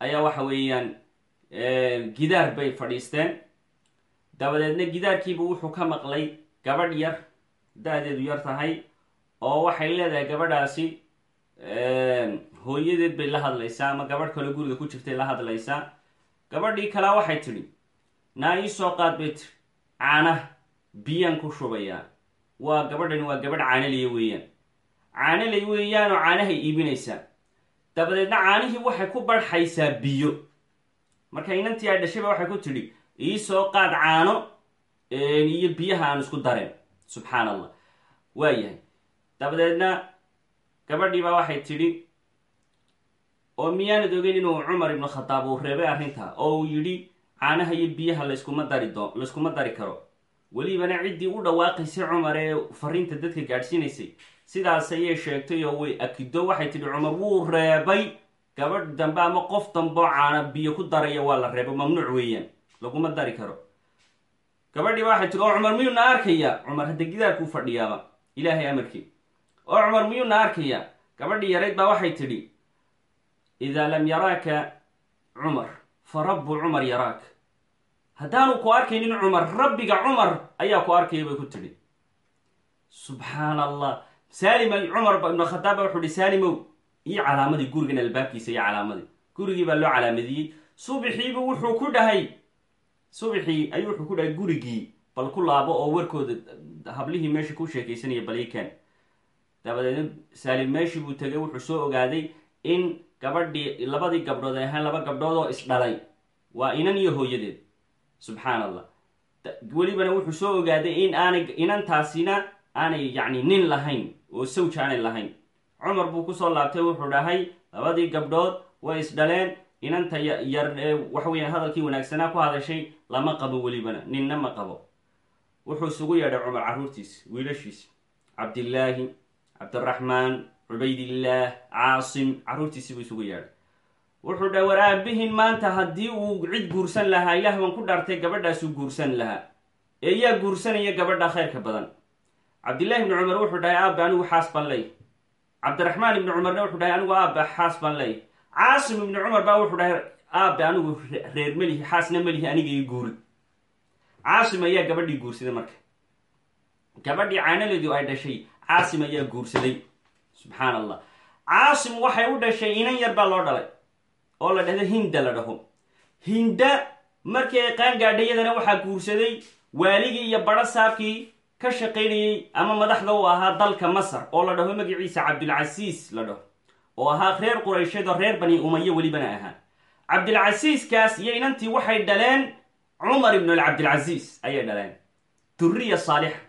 ayaa waxa weeyaan gidaar bay fadhiisteen. Dabadeedna gidaarkiiba wuxuu ka maqlay gabadh yar da-deedu yar tahay oo waxay leedahay gabadhaasi hooyadeed bay la hadlaysaa ama gabadh kale guriga ku jirtay la hadlaysaa gabadhii kalea waxay tidhi naa ii soo qaad bay tiri caanaha biyaan ku shubayaa. Waa gabadhani waa gabadh caanalaya weeyaan. Caanalay weeyaanoo caanahay iibinaysaa. Dabadeedna caanihii waxay ku barxaysaa biyo. Marka inantii ay dhashayba waxay ku tidhi ii soo qaad caano iyo biyaha aan isku dareen subxaan allah waayahay dabadeedna gabadhii baa waxay tidhi oo miyaanad ogeyn inuu cumar ibnu khadaab uu reebay arrintaa oo uu yidhi caanaha iyo biyaha layskuma dari doo layskuma dari karo. Welibana ciddii u dhawaaqaysay cumar ee fariinta dadka gaadhsiinaysay. Sidaas ayay sheegtay oo way akido. Waxay tidhi cumar wuu reebay. Gabadh dambe ama qof damboo caana biyo ku daraya waa la reebo mamnuuc weeyaan. Laguma dari karo. Gabadhii ba waxay tiri oo cumar miyuu na arkaya cumar hadda gidaarkuu fadhiyaaba. Ilaahay amarkii. Oo cumar miyuu na arkaya gabadhii yarayd baa waxay tidhi idaa lam yaraaka cumar fa rabbu cumar yaraak haddaanu ku arkaynin cumar rabbiga cumar ayaa ku arkaya bay ku tidhi subxaan allah saalima cumar ibnu khadaab ba wuxuu ihi saalimow iyo calaamadii gurigan albaabkiisa iyo calaamadii gurigii baa loo calaamadiyey subixiibu wuxuu ku dhahay subixii ayuu wuxuu ku dhahay gurigii bal ku laabo oo warkooda hablihii meesha ku sheekaysanaya baliikan dabadeedna saalim meeshii buu tegay wuxuu soo ogaaday in gabadhii labadii gabdhood ay ahaan laba gabdhood oo isdhalay waa inan iyo hooyadeed subxaan allah welibana wuxuu soo ogaaday in aanay inantaasina aanay yacni nin lahayn oo sawj aanay lahayn. Cumar buu ku soo laabtay wuxuu dhahay labadii gabdhood way isdhaleen inanta yar waxa weeyaan hadalkii wanaagsanaa ku hadashay lama qabo welibana ninna ma qabo. Wuxuu isugu yeedhay cumar carruurtiisi wiilashiisi cabdillaahi cabdiraxmaan cubaydillaah caasim carruurtiisi buu isugu yeedhay. Wuxuu dhahay war aabihin maanta haddii uu cid guursan lahaa ilaah baan ku dhaartay gabadhaasuu guursan lahaa. Ee yaa guursanaya gabadha khayrka badan. Cabdillahi ibni cumar wuxuu dhahay aabe anigu xaas baan ley cabdiraxmaan ibni cumarna wuxuu dhahay anigu aabe xaas baan ley caasim ibni cumar baa wuxuu dhahay aabe anigu reer melihi xaasna melihi aniga ii guuri. Caasim ayaa gabadhii guursaday marka. Gabadhii caanaleedu ay dhashay caasim ayaa guursaday subxaan allah caasim waxay u dhashay inan yar baa loo dhalay oo la dhahdo hinda la dhaho. Hinda markii ay qaan gaadhayadana waxaa guursaday waaligii iyo badho saabkii ka shaqaynayey ama madaxda u ahaa dalka masar oo la dhaho magaciisa cabdulcasiis la dhaho oo ahaa reer quraysheed oo reer bani umayo welibana ahaa. Cabdilcasiiskaas iyo inantii waxay dhaleen cumar ibn cabdilcasiis ayay dhaleen. Duriya saalixa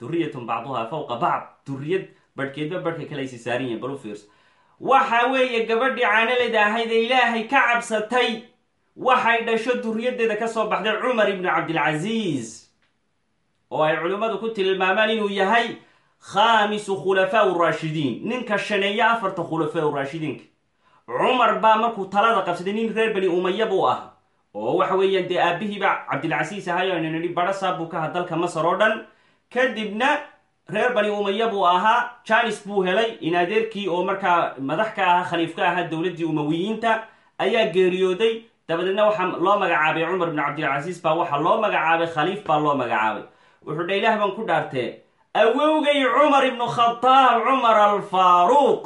duriyatun bacduhaa fawqa bacd. Duriyad barhkeedba barhka kale aysi saaran yihiin bal u waxa weeye gabadhii caanaleyda ahayd ee ilaahay ka cabsatay waxay dhasho duriyaddeeda ka soo baxday cumar ibnu cabdilcasiis oo ay culimmadu ku tilmaamaan inuu yahay khaamisu khulafaa raashidiin ninka shaneeya afarta khulafaa raashidiinka. Cumar baa markuu talada qabsaday nin reer bani umaya buu ah oo waxa weeyaan dee aabihiiba cabdilcasiis ahayo aynu nidhi badho saab buu ka aha dalka masar oo dhan. Kadibna reer bani umaya buu ahaa janis buu helay in adeerkii oo markaa madax ka ahaa khaliif ka ahaa dowladdii umawiyiinta ayaa geeriyooday. Dabadeedna waxaa loo magacaabay cumar ibn cabdilcasiis baa waxaa loo magacaabay khaliif baa loo magacaabay. Wuxuu dha ilaah baan ku dhaartee awowgay cumar ibnu khadaab cumar alfaaruuq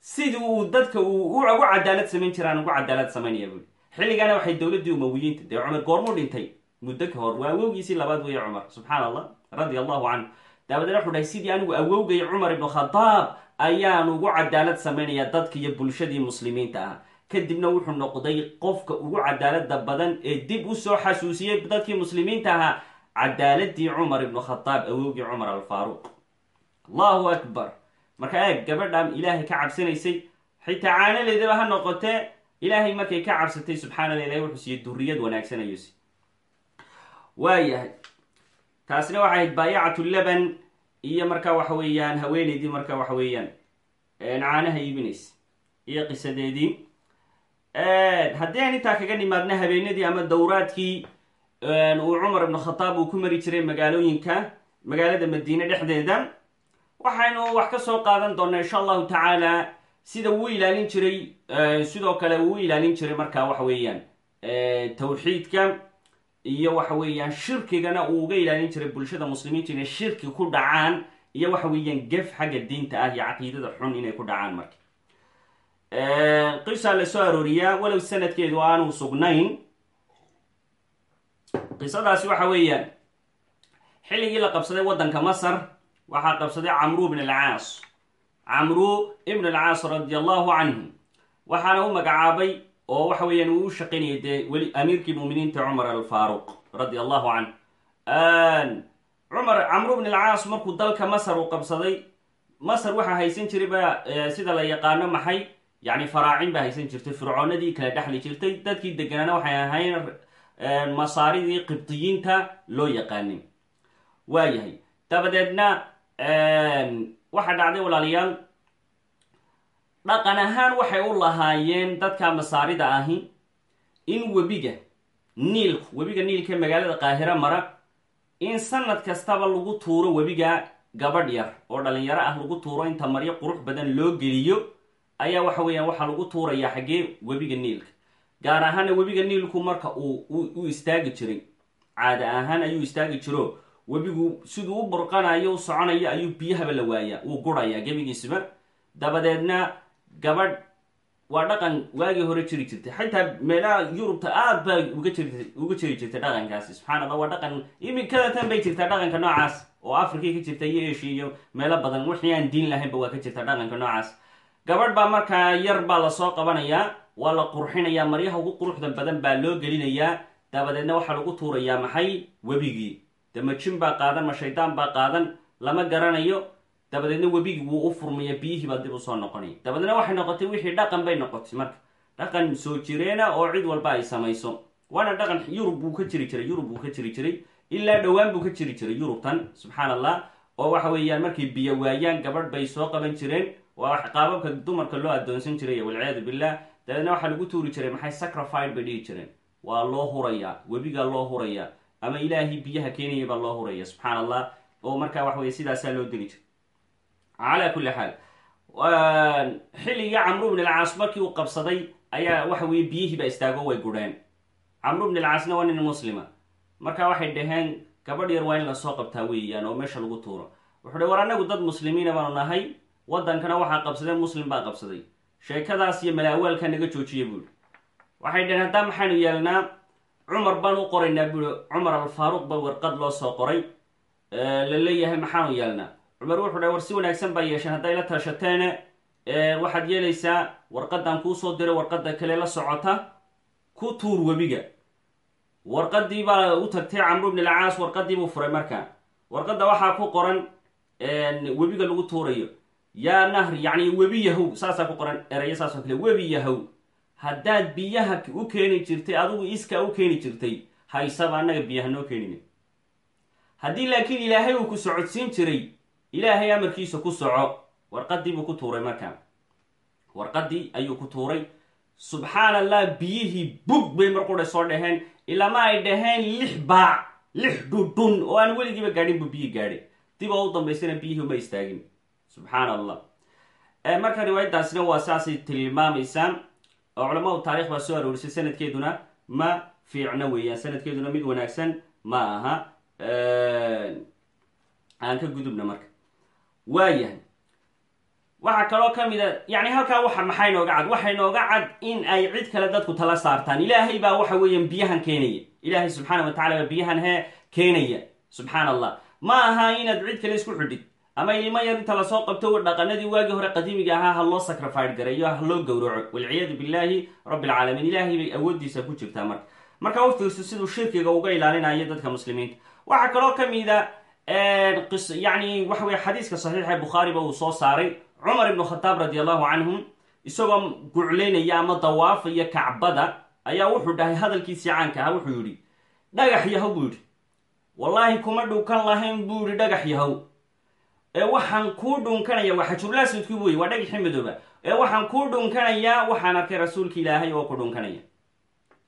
sidii uu dadka ugu cadaalad samayn jiraan ugu cadaalad samaynaya buui xilligaana waxay dowladdii umawiyiinta dee cumar goormuu dhintay? Muddo ka hor waa awowgiisii labaad weeye cumar subxaan allah radia allahu canhu daabadeena wuxuu dhahay sidii anigu awowgay cumar ibnu khadaab ayaan ugu cadaalad samaynayaa dadka iyo bulshadii muslimiinta ah. Kadibna wuxuu noqday qofka ugu cadaalada badan ee dib u soo xasuusiyey dadkii muslimiinta ahaa cadaaladii cumar ibnu khadaab awowgii cumar alfaaruuq allahu akbar. Marka eeg gabadhan ilaahay ka cabsanaysay xitaa caanaleedaba ha noqotee ilaahay markay ka cabsatay subxaana la ilahi wuxuu siiyey duriyad wanaagsan ayuusi waayahay taasina waxay ahayd baayacatu laban iyo marka waxa weeyaan haweeneydii marka waxa weeyaan caanaha iibinaysa iyo qisadeedii. Haddii aan intaa kaga nimaadna habeenadii ama dowraadkii uu cumar ibnu khadaab uu ku mari jiray magaalooyinka magaalada madiine dhexdeeda waxaynu wax ka soo qaadan doonaa insha allahu tacaala sida uu ilaalin jiray sidoo kale uu ilaalin jiray marka waxa weeyaan tawxiidka iyo waxa weeyaan shirkigana uu uga ilaalin jiray bulshada muslimiinta inay shirki ku dhacaan iyo waxa weeyaan gef xagga diinta ah iyo caqiidada xun inay ku dhacaan marka. Qisa la soo arooriyaa walow sanadkeedu aanu sugnayn. Qisadaasi waxa weeyaan xilligii la qabsaday waddanka masar waxaa qabsaday camru ibn alcaas camru ibn alcaas radi allahu canhu waxaana u magacaabay oo waxa weeyaan uu u shaqaynayay dee weli amiirkii muminiinta cumar alfaaruq radi allahu canh cumar camru ibn alcaas markuu dalka masar uu qabsaday masar waxaa haysan jiray ba sida la yaqaano maxay? Yani faraacin baa haysan jirtay fircoonadii kala dhexli jirtay dadkii deganaana waxay ahayn masaaridii qibdiyiinta loo yaqaanin waayahay dabadeedna waxaa dhacday walaalayaal dhaqan ahaan waxay u lahaayeen dadka masaarida ahi in webiga niilku webiga niilka magaalada qaahiro mara in sanad kastaba lagu tuuro webiga gabadh yar oo dhalinyaro ah lagu tuuro inta maryo qurux badan loo geliyo ayaa waxa weeyaan waxaa lagu tuurayaa xaggee webiga niilka. Gaar ahaana webiga niilku marka uu u istaagi jiray caada ahaan ayuu istaagi jiro webigu siduu u burqanayo u soconayo ayuu biyahaba la waayaa wuu gurayaa gebigiisba dabadeedna gabadh waa dhaqan waagii hore jiri jirtay. Xataa meelaha yurubta aad baa uga jiri uga jiri jirtay dhaqankaasi. Subxana allah waa dhaqan iminkadatan bay jirtaa dhaqanka noocaas oo africa ka jirta iyo asia iyo meelo badan. Wixii aan diin lahaynba waa ka jirta dhaqanka noocaas. Gabadh baa markaa yar baa la soo qabanayaa waa la qurxinayaa maryaha ugu quruxda badan baa loo gelinayaa. Dabadeedna waxaa lagu tuurayaa maxay? Webigii. Damajin baa qaadan ma shaydaan baa qaadan lama garanayo dabadeedna webigii wuu u furmaya biyihii baa dib u soo noqonaya dabadeedna waxay noqotay wixii dhaqan bay noqotay marka. Dhaqan soo jireena oo cid walba ay samayso. Waana dhaqan yurub buu ka jiri jiray yurub buu ka jiri jiray. Ilaa dhowaan buu ka jiri jiray yurubtan subxaan allah oo waxa weeyaan markay biyo waayaan gabadh bay soo qaban jireen. Waa qaababka dumarka loo adoonsan jiray walciyaadu billah dabeedna waxaa lagu tuuri jiray maxay sacrified bay dhihi jireen. Waa loo hurayaa webigaa loo hurayaa ama ilaahay biyaha keenaya baa loo huraya subxaan allah oo markaa waxa weye sidaasaa loo dili jiray calaa kulli xaal xilligii camru bn alcaas markii uu qabsaday ayaa waxa weye biyihiiba istaago way gurheen camru bn alcaasna waa nin muslima marka waxay dhaheen gabadh waa in la soo qabtaa weeyaan oo meesha lagu tuuro. wuxuu hi war anagu dad muslimiina baanu nahay waddankana waxaa qabsadeen muslim baa qabsaday. sheekadaas iyo malaawaalka naga joojiya buuri waxay dhaheen haddaa maxaynu yeelnaa cumar baan u qoraynaa buuri cumar alfaaruq ba warqad loo soo qoray la leeyahay maxaanu yeelnaa cumar wuxuu dhahay war si wanaagsan baa yeesheen hadday la tashateene waxaad yeelaysaa warqadan kuusoo diray warqada kale la socota ku tuur webiga. Warqadii baa u tagtay camru bn alcaas warqadii buu furay markaa warqadda waxaa ku qoran webiga lagu tuurayo. Yaa nahri yacni webi yahow saasaa ku qoran erayo saas kale webi yahow. Haddaad biyaha u keeni jirtay adigu iska u keeni jirtay haysaba annaga biyaha noo keenina haddii laakiin ilaahay uu ku socodsiin jiray ilaahay amarkiisa ku soco warqadii buu ku tuuray markaa warqadii ayuu ku tuuray. Subxaan allah biyihii bug bay marqudha soo dhaheen. Ilama ay dhaheen lix baac lix dhudhun oo aan weligiiba gaadhin buu biyi gaadhay. Dib oo u dambaysana biyihii uma istaagin. Subxaan allah marka riwaayadaasina waa saasay tilmaamaysaa. Oo culamadu taarikh baa soo aroorisay sanadkeeduna ma fiicno weeyaan. Sanadkeeduna mid wanaagsan ma aha. Aan ka gudubna marka waayahay. Waxaa kaloo ka mida yani halkaa waxa maxay nooga cad? Waxay nooga cad in ay cid kale dadku tala saartaan. Ilaahay baa waxa weeyaan biyahan keenaya. Ilaahay subxaana wa tacala baa biyahan hee keenaya. Subxaan allah ma aha inaad cid kale isku xidhid. Ama ilmo yar inta la soo qabto dhaqanadii waagii hore qadiimiga ahaa ha loo sacrified gareeyo ha loo gowraco. Walciyaadu billahi rabbi alcaalamiin ilaahay bay awooddiisa ku jirtaa marka. Marka u fiirso siduu shirkiga uga ilaalinayo dadka muslimiinta. Waxaa kaloo ka mida yani waxa weye xadiiska saxiixa bukhaariba uu soo saaray. Cumar ibnu khataab radi allahu canhum isagoo guclaynaya ama dawaafaya kacbada ayaa wuxuu dhahay hadalkiisii caanka aha wuxuu yidhi dhagax yahow buu yidhi. Wallaahi kuma dhunkan lahayn buu yidhi dhagax yahow. Ee waxaan kuu dhunkanaya waa xajurlaasudki wey waa dhagaxii madooba ee waxaan kuu dhunkanayaa waxaan arkay rasuulka ilaahay oo ku dhunkanaya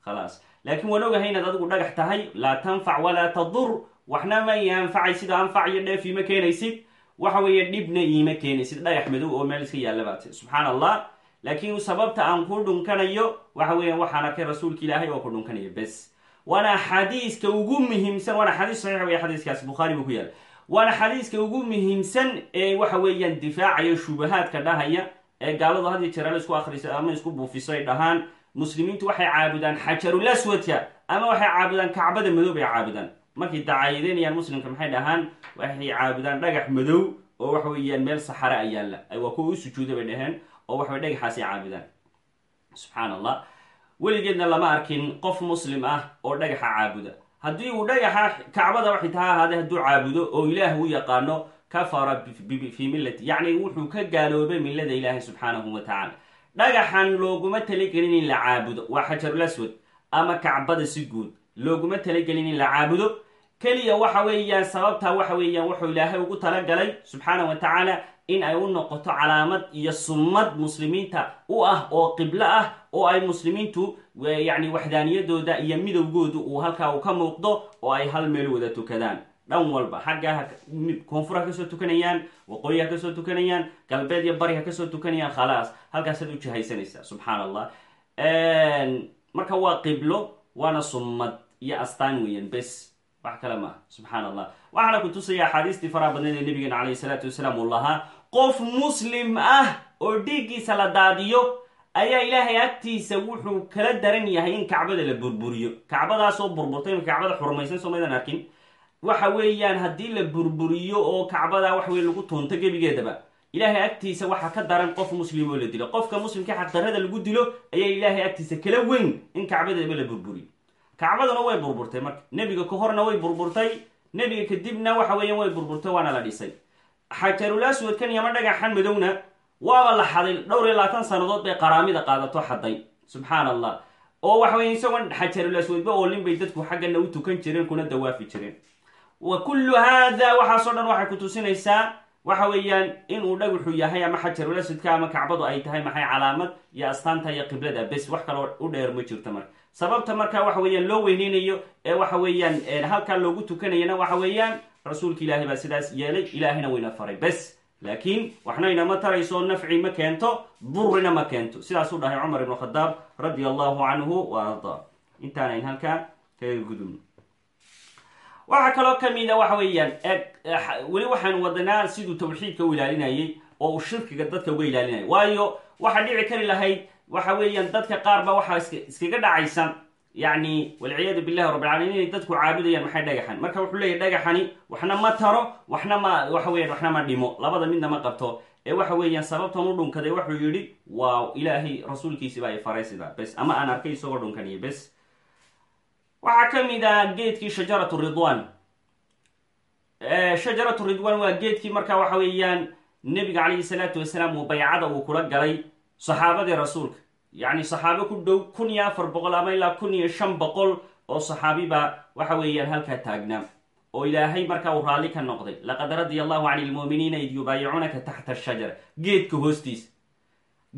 khalaas. Laakiin waan ogahay inaad adigu dhagax tahay laa tanfac walaa tadur waxna ma i anfacay sida anfac iyo dheef iima keenaysid? Waxa weeye dhibna iima keenaysid. Dhagax madow oo meel iska yaalla baati subxaan allah laakiin sababta aan ku dhunkanayo waxa weeyaan waxaan arkay rasuulka ilaahay oo ku dhunkanaya bes. Waana xadiiska ugu muhiimsan waana xadiis saxiix wey xadiiskaasi bukhaari ku yaalla waana xadiiska ugu muhiimsan ee waxa weeyaan difaacaya shubahaadka dhahaya ee gaaladu had iyo isku akhrisa ama isku buufiso ay dhahaan muslimiintu waxay caabudaan xajarul aswadka ama waxay caabudaan kacbada madow bay caabudaan markay dacaayadeynayaan muslimka maxay dhahaan? Waxay caabudaan dhagax madow oo waxa weeyaan meel saxare a yaalla. Waa kuwa u sujuuda bay dhaheen oo waxaway dhagaxaasay caabudaan. Subxaan allah weligeedna lama arkin qof muslim ah oo dhagaxa caabuda. Haddii uu dhagaxa kacbada waxay taha ahaadee hadduu caabudo oo ilaah u yaqaano kafara fii millati yacni wuxuu ka gaaloobay millada ilaahi subxaanahu wa tacaala. Dhagaxan looguma talagelin in la caabudo. Waa xajarul aswad ama kacbada si guud. Looguma talagelin in la caabudo keliya waxa weeyaan sababtaa waxa weeyaan wuxuu ilaahay ugu talagalay subxaana wa tacaala in ay u noqoto calaamad iyo summad muslimiinta u ah oo qiblo ah oo ay muslimiintu yacni waxdaaniyadooda iyo midowgoodu uu halkaa uu ka muuqdo oo ay hal meel wada tukadaan. Dhan walba xagga koonfur ha ka soo tukanayaan waqooyi ha ka soo tukanayaan galbeed iyo bari ha ka soo tukanayaan khalaas halkaasaad u jihaysanaysaa subxaan allah marka waa qiblo waana summad iyo astaan weeyaan bes wax kale maaha subxaan allah ku tusaya axaadiistii faraha badneed ee nabigeena calayhi salaatu wasalaam uu lahaa qof muslim ah oo dhiiggiisa la daadiyo ayaa ilaahay agtiisa wuxuu kala daran yahay in kacbada la burburiyo. Kacbadaasoo burburtay imika kacbada xurmaysan soo arkin. Waxa weeyaan haddii la burburiyo oo kacbada wax wey lagu tuunto gebigeedaba ilaahay agtiisa waxaa ka daran qof muslim oo la dilo. Qofka muslimka xaqdarrada lagu dilo ayaa ilaahay agtiisa kala weyn in kacbadeeba la burburiyo kacbaduna way burburtay marka. Nebiga ka horna way burburtay. Nebiga kadibna waxa weeyaan way burburtay waana la dhisay. Xajarul aswadkan iyo ma dhagaxan madowna waaba la xaday dhowr iyo labaatan sannadood bay qaraamida qaadato xaday. Subxaan allah oo waxa weya isagoon xajarul aswadba oolin bay dadku xaggana u tukan jireen kuna dawaafi jireen. Wa kullu haada waxaasoo dhan waxay ku tusinaysaa waxa weeyaan inuu dhagaxu yahay ama xajarul aswadka ama kacbadu ay tahay maxay calaamad iyo astaanta iyo qiblada bes wax kaloo u dheer ma jirto marka sababta marka waxa weeyaan loo weyneynayo ee waxa weeyaan halkaa loogu tukanayana waxa weeyaan rasuulka ilaahay baa sidaas yeelay ilaahayna wayna faray bes. Laakiin waxna inama tarayso nafci ma keento durina ma keento. Sidaasuu dhahay cumar ibnu khadaab radia allahu canhu wa ardaa intaanayn halkaa kaga gudubno. Waxaa kaloo kamida waxa weeyaan weli waxaan wadanaa siduu tawxiidka u ilaalinayay oo uu shirkiga dadka uga ilaalinayay. Waayo waxaa dhici kari lahayd waxa weeyaan dadka qaar ba waxaa iskaga dhacaysa yacni walciyaadu billahi rabbilcalamin inay dadku caabudayaan maxay dhagaxan? Marka wuxuu leeyahy dhagaxani waxna ma taro waxna ma waxa weyan waxna ma dhimo. Labada midna ma qabto. Ee waxa weeyaan sababtan u dhunkaday wuxuu yidhi waa ilaahay rasuulkiisiba ay faray sidaa bes ama aan arkay isagoo dhunkaniyo bes. Waxaa ka mid ah geedkii shajaratu ridwan shajaratu ridwan waa geedkii marka waxa weeyaan nebiga calayhi salaatu wasalaam uu baycada uu kula galay saxaabadii rasuulka. Yacni saxaabe ku dhow kun iyo afar boqol ama ilaa kun iyo shan boqol oo saxaabiba waxa weeyaan halkaa taagnaa. Oo ilaahay markaa uu raalli ka noqday laqad radia allahu cani lmuuminiina id yubaayicuunaka taxta ashajara geedka hoostiisa.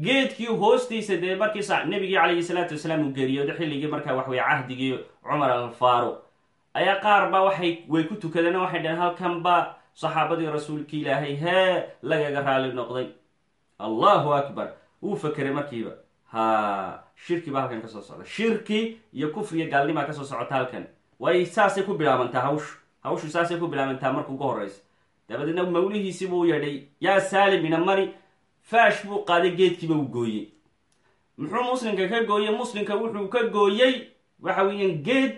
Geedkii hoostiisa dee markii nebigii calayhi salaatu wasalaam uu geeriyooday xilligii markaa waxweye cahdigii cumar alfaaruq. Ayaa qaar ba waxay way ku tukadeen waxay dhaheen halkan ba saxaabadii rasuulki ilaahay hee lagaga raali noqday. Allahu akbar wuu fakeray markiiba ha shirki baa halkan ka soo socda. Shirki iyo kufriya gaalnimaa ka soo socota halkan. Way saasay ku bilaabantaa hawshu. Hawshu saasay ku bilaabantaa marka ugu horeysa dabadeedna mawlihiisii buu yeedhay yaa saalim ina mari. Faash buu qaaday geedkiiba uu gooyey. Muxuu muslimka ka gooyey? Muslimka wuxuu ka gooyey waxa weeyaan geed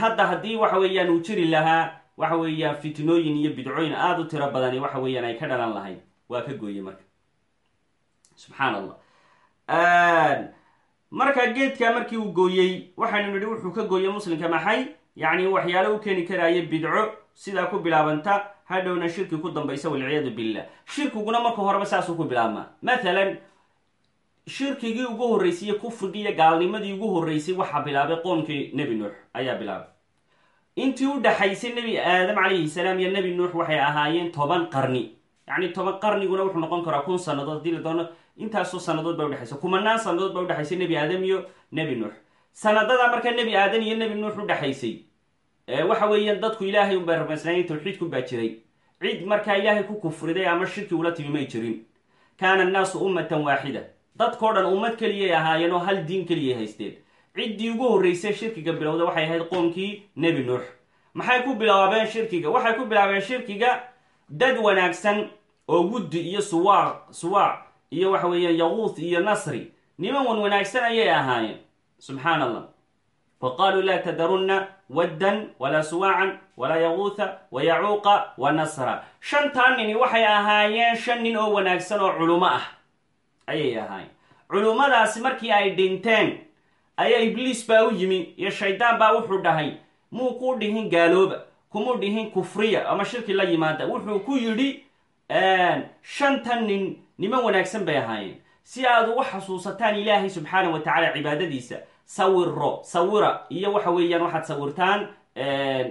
hadda haddii waxa weeyaan uu jiri lahaa waxa weeyaan fitnooyin iyo bidcooyin aada u tiro badani waxa weeyaan ay ka dhalan lahayd. Waa ka gooyey marka subxaan allah marka geedka markii uu gooyey waxaynu nidhi wuxuu ka gooyey muslimka maxay? Yacni waxyaalo u keeni karaayo bidco sidaa ku bilaabanta hadhowna shirki ku dambaysa walciyaadu billah. Shirkiguna marka horeba saasuu ku bilaabmaa mathalan shirkigii ugu horreysay iyo kufrigii gaalnimadii ugu horreysay waxaa bilaabay qoomkii nebi nuux ayaa bilaabay. Intii u dhaxaysay nebi aadam calayhi salaam iyo nebi nuux waxay ahaayeen toban qarni. Yacni toban qarniguna wuxuu noqon karaa kun sannadood doono intaasoo sannadood baa udhexaysa kumanaan sannadood baa udhexaysay nebi aadam iyo nebi nuux. Sanadada marka nebi aadam iyo nebi nuux u dhexaysay waxa weeyaan dadku ilaahay unbay rumaysnaayeen tawxiidkun baa jiray. Cid markaa ilaahay ku kufriday ama shirki ula timi may jirin. Kaana annaasu ummatan waaxida. Dadkao dhan ummad keliyay ahaayeen oo hal diin keliyay haysteen. Ciddii ugu horreysay shirkiga bilowda waxay ahayd qoomkii nebi nuux. Maxay ku bilaabeen shirkiga? Waxay ku bilaabeen shirkiga dad wanaagsan oo wuddi iyo suwaar suwaac iyo waxa weeyaan yaquuth iyo nasri. Niman wan wanaagsan ayay ahaayeen. Subxaan allah wa laa tadarunna waddan walaa suwaacan walaa wa yacuuqa wa nasra. Shantaa nini waxay ahaayeen shan nin oo wanaagsan oo culumo ah. Ayay ahaayeen. Culummadaasi markii ay dhinteen ayaa ibliis baa u yimi iyo shaydaan baa wuxuu dhahay muu ku dhihin gaalooba kumuu dhihin kufriya ama shirki la yimaada? Wuxuu ku yidhi shantan nin niman wanaagsan bay ahaayeen. Si aad ugu xasuusataan ilaahay subxaana wa tacaala cibaadadiisa sawiro sawira iyo waxa weeyaan waxaad sawirtaan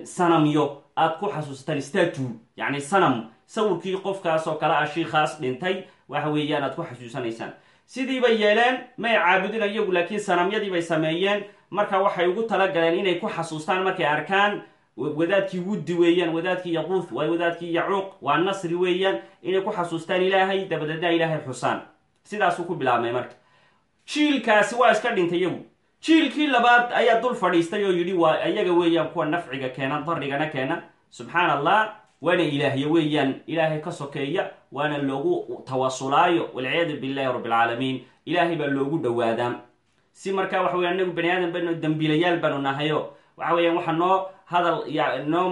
sanamyo. Aad ku xasuusataan statu yacni sanam. Sawirkii qofkaas oo kale ah shiikhaas dhintay waxa weeyaan aad ku xasuusanaysaan. Sidii bay yeeleen may caabudin iyagu laakiin sanamyadii bay sameeyeen. Marka waxay ugu talagaleen inay ku xasuustaan markay arkaan wadaadkii wuddi weeyaan wadaadkii yaquuth waa wadaadkii yacuuq waa nasri weeyaan inay ku xasuustaan ilaahay dabadeedna ilaahay xusaan. Sidaasuu ku bilaabmay marka. Jiilkaasi waa iska dhintay iyagu jiilkii labaad ayaa dul fadhiistay oo yidhi waa iyaga weeyaan kuwa nafciga keena darrigana keena. Subxaan allah waana ilaahya weeyaan. Ilaahay ka sokeeya waana loogu tawasulaayo walciyaadu billahi rabbilcaalamiin ilaahay baa loogu dhowaadaa si markaa waxa weya anagu bani aadam banu dambiilayaal baanu nahayo waxa weeyaan waxaa noo hadal noo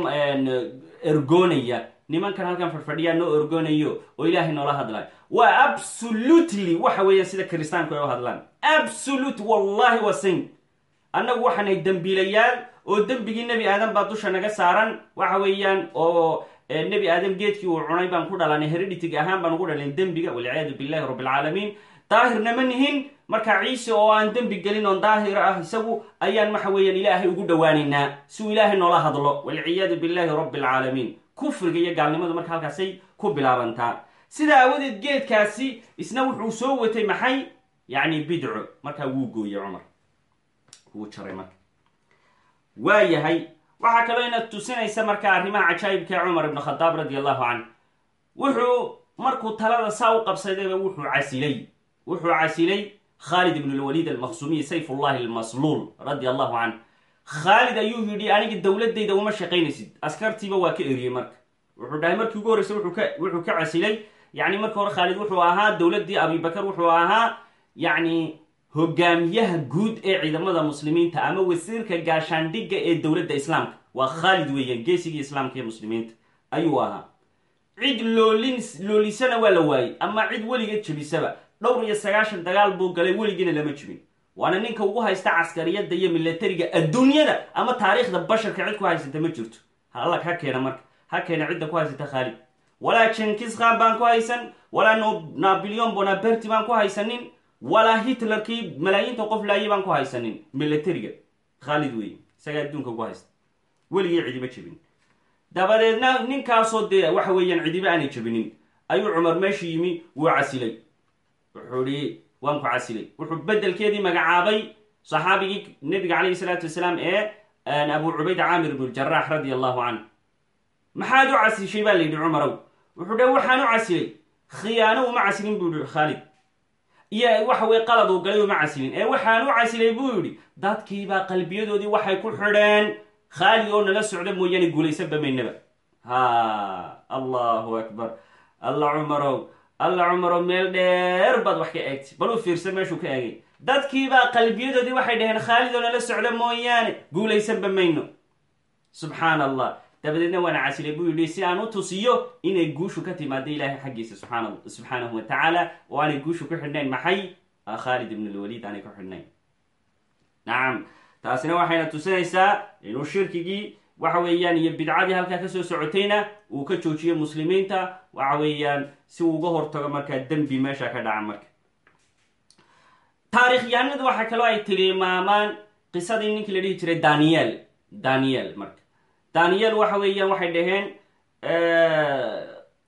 ergoonaya. Nimankan halkan fadhfadhiyaa noo ergoonayo oo ilaahay noola hadlayo waa absolutely waxa weeyaan sida kiristaanku ay u hadlaan. Absolute wallahi waa sayn. Annagu waxaanay dembiilayaal oo dembigii nebi aadam baa dusha naga saaran. Waxa weeyaan oo nebi aadam geedkii uu cunay baan ku dhalanay hereditig ahaan baan ugu dhalin dembiga walciyaadu billahi rabbilcaalamiin daahirna ma nihin. Marka ciise oo aan dembi gelin oon daahir ah isagu ayaan waxa weeyaan ilaahay ugu dhowaanaynaa si uu ilaahay noola hadlo. Walciyaadu billahi rabbilcaalamiin kufriga iyo gaalnimadu marka halkaasay ku bilaabantaa sidaa aawadeed geedkaasi isna wuxuu soo watay maxay? Yacni bidco. Markaa wuu gooyey cumar. Wuu jaray marka. Waa yahay. Waxaa kaloo ina tusinaysa marka arrimaha cajaa'ibka cumar ibn khadaab radi allahu canh. Wuxuu markuu talada saa u qabsadayba wuxuu casilay wuxuu casilay khaalid ibn lwaliid almaqsumiy sayfullahi almasluul radi allahu canh khaalid ayuu yidhi aniga dowladayda uma shaqaynaysid. Askartiiba waa ka eriyey marka. Wuxuu dhahay markii ugu horreysay wuxuu ka casilay yani marka hore khaalid wuxuu ahaa dowladdii abibakar wuxuu ahaa yacni hogaamiyaha guud ee ciidamada muslimiinta ama wasiirka gaashaandhigga ee dowladda islaamka. Waa khaalid weeyaan geesigii islaamka ee muslimiinta. Ayuu ahaa. Cid loolin loolisana waa la waayey ama cid weliga jebisaba dhowr iyo sagaashan dagaal buu galay weligiina lama jebin waana ninka ugu haysta caskariyadda iyo milatariga adduunyada ama taariikhda basharka cid ku haysata ma jirto. Hallag ha keena marka. Ha keena cidda ku haysata khaalid. Walaa jenkis khan baan ku haysan walaa nabilyon bonaberti baan ku haysanin walaa hitlerkii malaayiinta qof laayay baan ku haysanin. Milatariga. Khaalid weeye isagaa adduunka ku haysta. Weligii cidiba jebin dabadeedna ninkaasoo dee waxa weeyaan cidiba aanay jebinin ayuu cumar meeshu yimi wuu casilay wuxuu ihi waan ku casilay. Wuxuu bedelkeedii magacaabay saxaabigii nebiga calayhi salaatu wasalaam ee abu cubayda caamir ibnu ljarax radi allahu canhu maxaad u casishay baa la yidhi cumarow? Wuxuu dhe waxaan u casilay. Khiyaano uma casilin buu yihi khaalid. Iyo waxa weye qalad uu galay uma casilin. Ee waxaan u casilay buu yidhi. Dadkiibaa qalbiyadoodii waxay ku xidheen. Khaalid oo nala socda mooyaane guulaysanba maynaba ha allahu akbar. Alla cumarow alla cumarow meel dheer baad wax ka eegtay. Bal u fiirsa meeshuu ka eegay. Dadkiibaa qalbiyadoodii waxay dhaheen khaalid oo nala socda mooyaane guulaysanba mayno. Subxaan allah dabadeedna waana casilay buu yidhi si aan u tusiyo inay guushu ka timaada ilaahay xaggiisa subxaanahu wa tacaala oo aanay guushu ku xidhnayn maxay? Khaalid ibn lwaliid aanay ku xidhnayn. Nacam taasina waxayna tusinaysaa inuu shirkigii waxa weeyaan iyo bidcadii halkaa ka soo socotayna uu ka joojiyo muslimiinta. Waxa weeyaan si uu uga hortago markaa dembi meesha ka dhaca marka. Taarikhyahanadu waxaa kaloo ay tilmaamaan qisadii ninkii la dhihi jiray daniel. Daniel marka. Daniel waxa weeyaan waxay dhaheen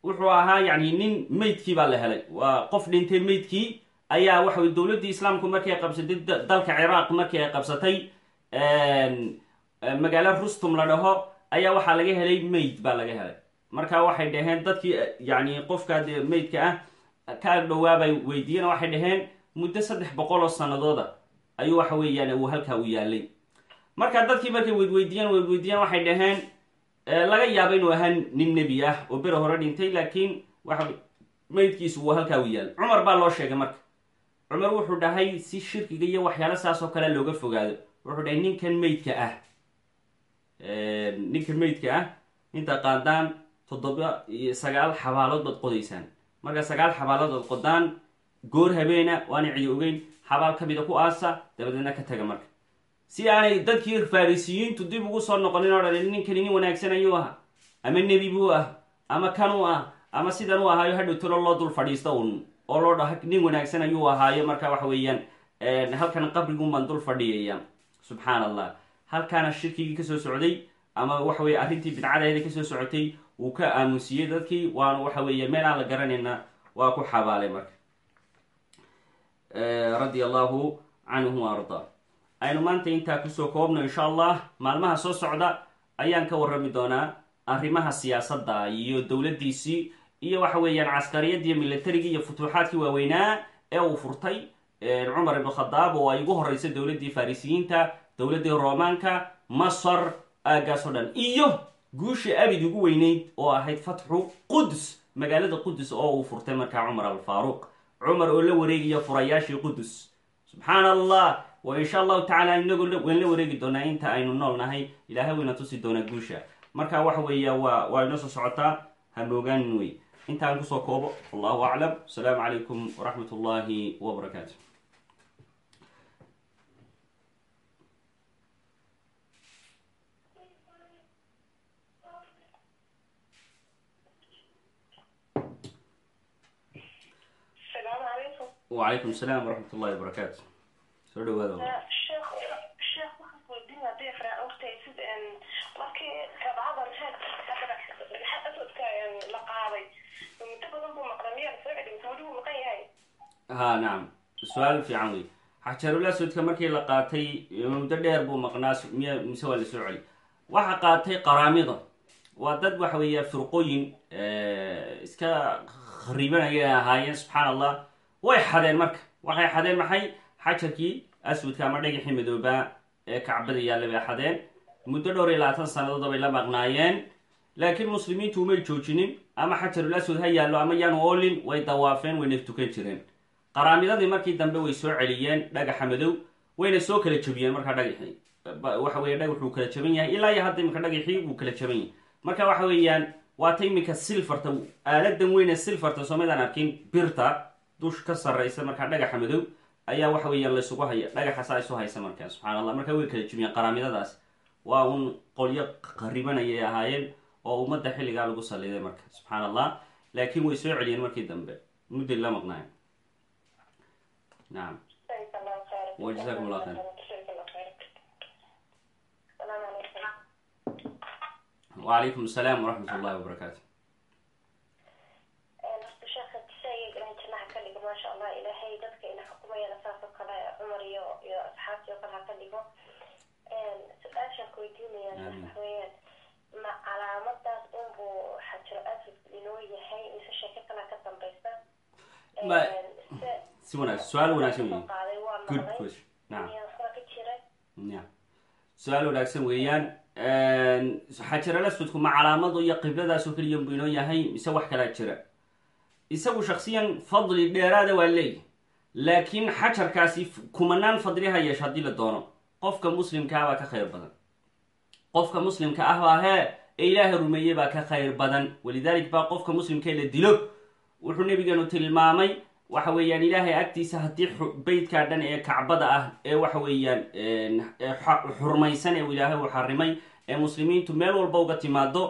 wuxuu ahaa yani nin meydkii baa la helay. Waa qof dhintay meydkii. Ayaa waxa dowladdii islaamku markay qabsatay dalka ciraaq markii ay qabsatay magaalo rustum la dhaho ayaa waxaa laga helay meyd baa laga helay. Marka waxay dhaheen dadkii yani qofka de meydka ah ka ag dhawaabay weydiiyeen waxay dhaheen muddo saddex boqol oo sanadooda ayuu waxa weeyaan uu halkaa u yaalay. Marka dadkii markay weydweydiiyeen weydweydiiyeen waxay dhaheen laga yaaba inuu ahaa nin nebi ah oo bere hore dhintay laakiin waxa meydkiisu uu halkaa u yaalay. Cumar baa loo sheegay marka. Cumar wuxuu dhahay si shirkiga iyo waxyaalo saas oo kale looga fogaado. Wuxuu dhahay ninkan meydka ah ninkan meydka ah inta qaadaan toddoba iyo sagaal xabaalood baad qodaysaan marka sagaal xabaalood ood qodaan goor habeena waana cidi ogeyn xabaal ka mida ku aasa dabadeedna ka taga marka. Si aanay dadkii farisiyiintu dib ugu soo noqonin oo dhan ninkani nin wanaagsan ayuu ahaa. Ama nebi buu ah ama kanuu ah ama sidan u ahaayo hadhow talo loo dul fadhiisto un oo loo dhaha nin wanaagsan ayuu ahaayo marka waxa weeyaan halkan qabrigun baan dul fadhiyaya subxaan allah halkaana shirkigii ka soo socday ama waxa weye arrintii bidcadeeda ka soo socotay uu ka aamusiyey dadkii waana waxa weeye meel aan la garanayna waa ku xabaalay marka. Radia allahu canhum wa ardaa aynu maanta intaa ku soo koobno insha allah maalmaha soo socda ayaan ka warrami doonaa arrimaha siyaasadda iyo dowladdiisii iyo waxa weeyaan caskariyadii militarigii iyo futuuxaadkii waaweynaa ee uu furtay. Cumar ibn khadaab oo ay ugu horreysay dowladdii farisiyiinta dowladdii roomaanka masar aagaas oo dhan iyo guushii abid ugu weyneyd oo ahayd fatxu qudus magaalada qudus oo uu furtay markaa cumar alfaaruq. Cumar oo la wareegaya furayaashii qudus subxaan allah wa insha allahu tacala inagu waan la wareegi doonaa inta aynu nool nahay. Ilahay wayna tusi doonaa guusha. Marka waxa weeya waa waa inoo soo socotaa hamogaanin wey intaan ku soo koobo wallahu aclam. Asalaamu calaykum waraxmat ullahi wbarakaatu wacalaykum asalaam waraxmat ullahi wabarakaatu soo dhawaada ha nacam su'aal fiican wey xajarul aswadka markii la qaatay muddo dheer buu maqnaa miya mise waa la soo celi waxa qaatay qaraamida waa dad waxa weeya firqooyin iska kharibanaya ahaayeen subxaan allah way xadeen marka. Waxay xadeen maxay? Xajarkii aswadka ama dhagaxii madoobaa ee kacbada yaalla bay xadeen. Muddo dhowr iyo labaatan sannadood bay la maqnaayeen. Laakiin muslimiintu umay joojinin ama xajarul aswad ha yaallo ama yaanu oolin way dawaafeen wayna tukan jireen. Qaraamidadii markii dambe way soo celiyeen dhagaxa madow wayna soo kala jebiyeen markaa dhagaxii. Waxa weeye dhagaxuu kala jaban yahay. Ilaa iyo hadda iminka dhagaxii wuu kala jaban yahay. Marka waxa weeyaan waata iminka silfarta. Aaladan weyne silfarta soomaydaan arkin birta dush ka sarraysa markaa dhagaxa madow ayaa waxa weeyaan laysugu haya dhagaxaasa isu haysa markaa subxana allah markaa way kala jebiyeen qaraamidadaas waa un qolyo qaribanayay ahaayeen oo ummadda xilligaa lagu saliiday marka subxaan allah laakiin way soo celiyeen markii dambe mudday la maqnaayen nacam wajazakum allah khayr wacalaykum asalaam waraxmat ullahi wabarakaatu maasha allah ilaahay dadka ina xukumayana saas oo kale cumar iyo iyo asxaabtii oo kale ha ka dhigo su'aashaan ku weydiinayaan waxa weeyaan ma calaamadaas unbuu xajiro aswad inoo yahay mise sheeko kalaa ka dambaysa si wanaagsan su'aal wanaagsan wey qaaday waa good maqlay question nacam miyaa waxbaa ka jira ya. Su'aal wanaagsan weeyaan xajaral aswadku ma calaamado iyo qibladaasoo keliya buu inoo yahay mise wax kalaa jira isagu shaksiyan fadli dheeraada waa leeyahy laakiin xajarkaasi kumanaan fadli ha yeesho haddii la doono. Qofka muslimkaa baa ka khayr badan. Qofka muslimka ah baa hee ee ilaahay rumeeyey baa ka khayr badan. Walidalik baa qofka muslimkae la dilo. Wuxuu nabigeenu tilmaamay waxa weeyaan ilaahay agtiisa haddii beydkaa dhan ee kacbada ah ee waxa weeyaan xurmaysan ee ilaahay uu xarimay ee muslimiintu meel walba uga timaado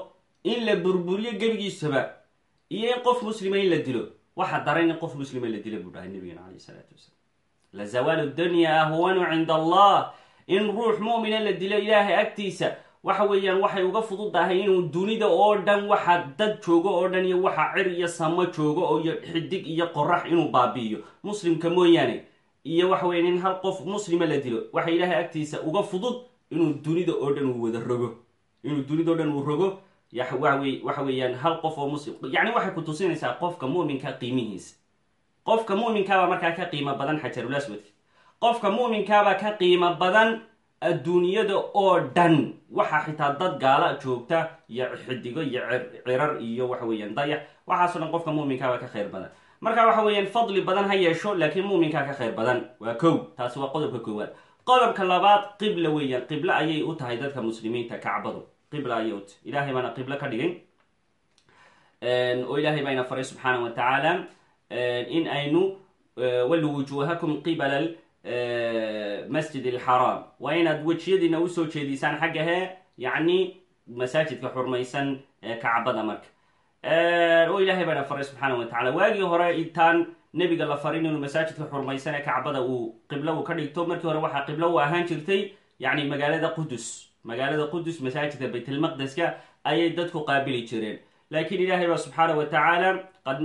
in la burburiyo gebigiisaba iyo in qof muslima in la dilo waxa daran in qof muslima la dila buu dhahay nabigeena caleyh isalaatu wasalaam la zawaalu dunya ahwanu cinda allah in ruux mu'mina la dilo ilaahay agtiisa waxa weeyaan waxay uga fududahay inuu dunida oo dhan waxa dad joogo oo dhan iyo waxa cir iyo samo joogo oo iyo xidig iyo qorax inuu baabi'iyo. Muslimka mooyaane iyo waxa weyan in hal qof muslima la dilo waxa ilaahay agtiisa uga fudud inuu dunida oo dhan uu wada rogo. Inuu dunida o dhan uu rogo waxa weeyaan hal qof oo muslim yani waxay ku tusinaysaa qofka mu'minka qiimihiisa. Qofka mu'minkaabaa markaa ka qiimo badan xajarul aswadka qofka mu'minkaabaa ka qiimo badan adduunyada oo dhan waxaa xitaa dad gaala joogta iyo xidigo iyo cirar iyo waxa weeyaan dayax. Waxaaso dhan qofka mu'minkaabaa ka khayr badan. Marka waxa weeyaan fadli badan ha yeesho laakiin mu'minkaa ka khayr badan. Waa kow taasi waa qodobka koowaad. Qodobka labaad qibla weeyaan qiblo ayay u tahay dadka muslimiinta kacbadu qibla ayay u tahay ilaahay baana qiblo ka dhigay oo ilaahay baa ina faray subxaana wa tacaala in aynu wallu wujuuhakum qibala masjid alxaraam waa inaad wejiyadiina u soo jeedisaan xagga hee yacni masaajidka xurmaysan ee kacbada marka. Oo ilaahay baana faray subxaana wa tacala waagii hore intaan nebiga la farin inuu masaajidka xurmaysan ee kacbada uu qiblo uu ka dhigto markii hore waxaa qiblo u ahaan jirtay yacni magaalada qudus magaalada qudus masaajidka baytlmaqdeska ayay dadku qaabili jireen. Laakiin ilahay baa subxaana wa tacaala qad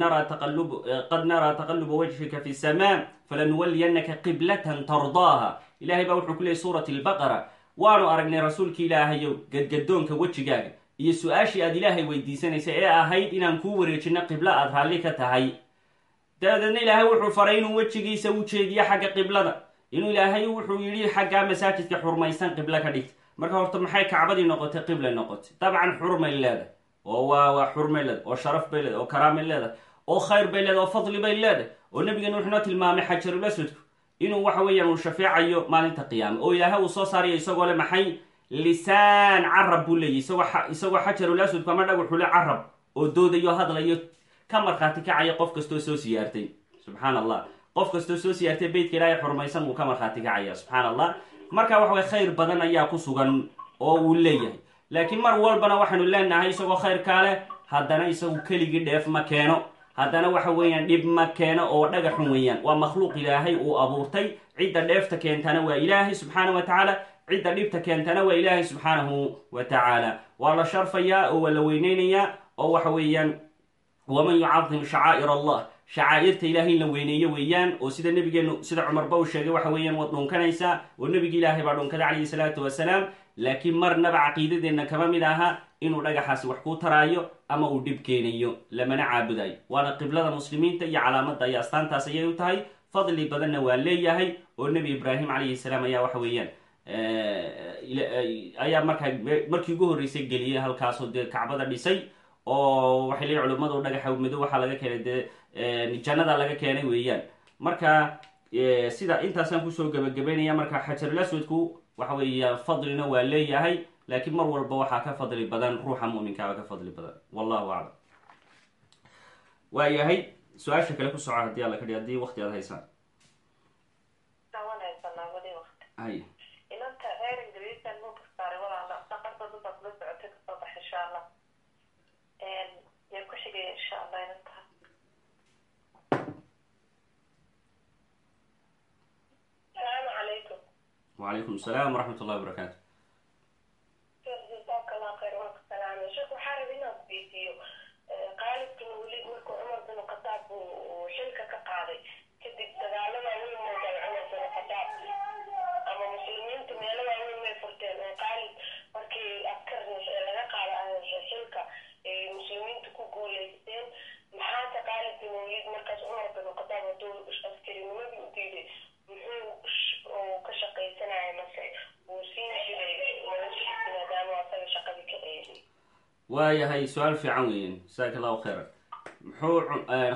naraa taqaluba wajhika fi samaa falanuwaliyanaka qiblatan tardaaha. Ilahay baa wuxuu ku leeyay suurat albaqara waanu aragnay rasuulki ilaahayow gadgadoonka wejigaaga. Iyo su'aashii aad ilaahay weydiisanaysa ee ahayd inaan kuu wareejino qiblo aad raalli ka tahay. Dabadeedna ilaahay wuxuu faray inuu wejigiisa u jeediyo xagga qiblada. Inuu ilaahay wuxuu yidhi xaggaa masaajidka xurmaysan qiblo ka dhigta marka horta maxay kacbadii noqotay qibla noqotay? Dabcan xurmay leedahay. Oo waa waa xurmay leedahay. Oo sharaf bay leedahay. Oo karaamay leedahay. Oo khayr bay leedahay. Oo fadli bay leedahay. Oo nabigeena wuxuu noo tilmaamay xajarul aswadku inuu waxa weeyaan uu shafeecayo maalinta qiyaama oo ilaahay uu soo saarayo isagoo le maxay? Lisaan carab buu leeyahy isagoo xajarul aswadku ama dhagaxu le carab oo doodayo hadlayo ka markhaati kacaya qof kastoo soo siyaartay. Subxaan allah qof kastoo soo siyaartay beytka ilaahay xurmaysan wuu ka markhaati kacaya subxaan allah marka waxa way khayr badan ayaa ku sugan oo uu leeyahay. Laakiin mar walbana waxaanu leenahay isagoo khayrkaa leh haddana isagu keligii dheef ma keeno. Haddana waxa weeyaan dhib ma keeno oo dhagaxun weeyaan. Waa makhluuq ilaahay uu abuurtay. Cidda dheefta keentana waa ilaahay subxaana wa tacaala. Cidda dhibta keentana waa ilaahay subxaanahu wa tacaala. Waa la sharfayaa oo waa la weyneynayaa oo waxa weeyaan waman yucadim shacaa'ir allah shacaa'irta ilahay in la weyneeyo weeyaan oo sida nabigeenu sida cumarba uu sheegay waxa weeyaan waad dhunkanaysaa oo nebigi ilaahay baa dhunkaday calayhi salaatu wasalaam. Laakiin marnaba caqiidadeenna kama mid aha inuu dhagaxaasi wax kuu taraayo ama uu dhib keenayo lamana caabudayo. Waana qiblada muslimiinta iyo calaamadda iyo astaantaas ayay u tahay. Fadli badanna waa leeyahay oo nebi ibraahim calayhi salaam ayaa waxa weeyaan ayaa markaa markii ugu horreysay geliyay halkaasoo dee kacbada dhisay oo waxay leeyihiin culimmadu dhagaxa madow waxaa laga keenay dee jannada laga keenay weeyaan. Marka sida intaasaan ku soo gebagabaynaya marka xajarul aswadku waxa weeya fadlina waa leeyahay laakiin mar walba waxaa ka fadli badan ruuxa muminkaaba ka fadli badan. Wallahu aclam. Waayahay su'aasha kale ku soco haddii alla kadhi haddii wakti aad haysaan hay inanta reer ingiriisan nuuka saaray walaala dhaqantooda baad la socotay ka soo bax insha allah yaa ku xigaya insha allah inantaas salaamu calaykum wacalaykum asalaam waraxmat ullahi wabarakaatu waayahay su'aal fiican weeyaan jasaaka allahu khayran. Muxuu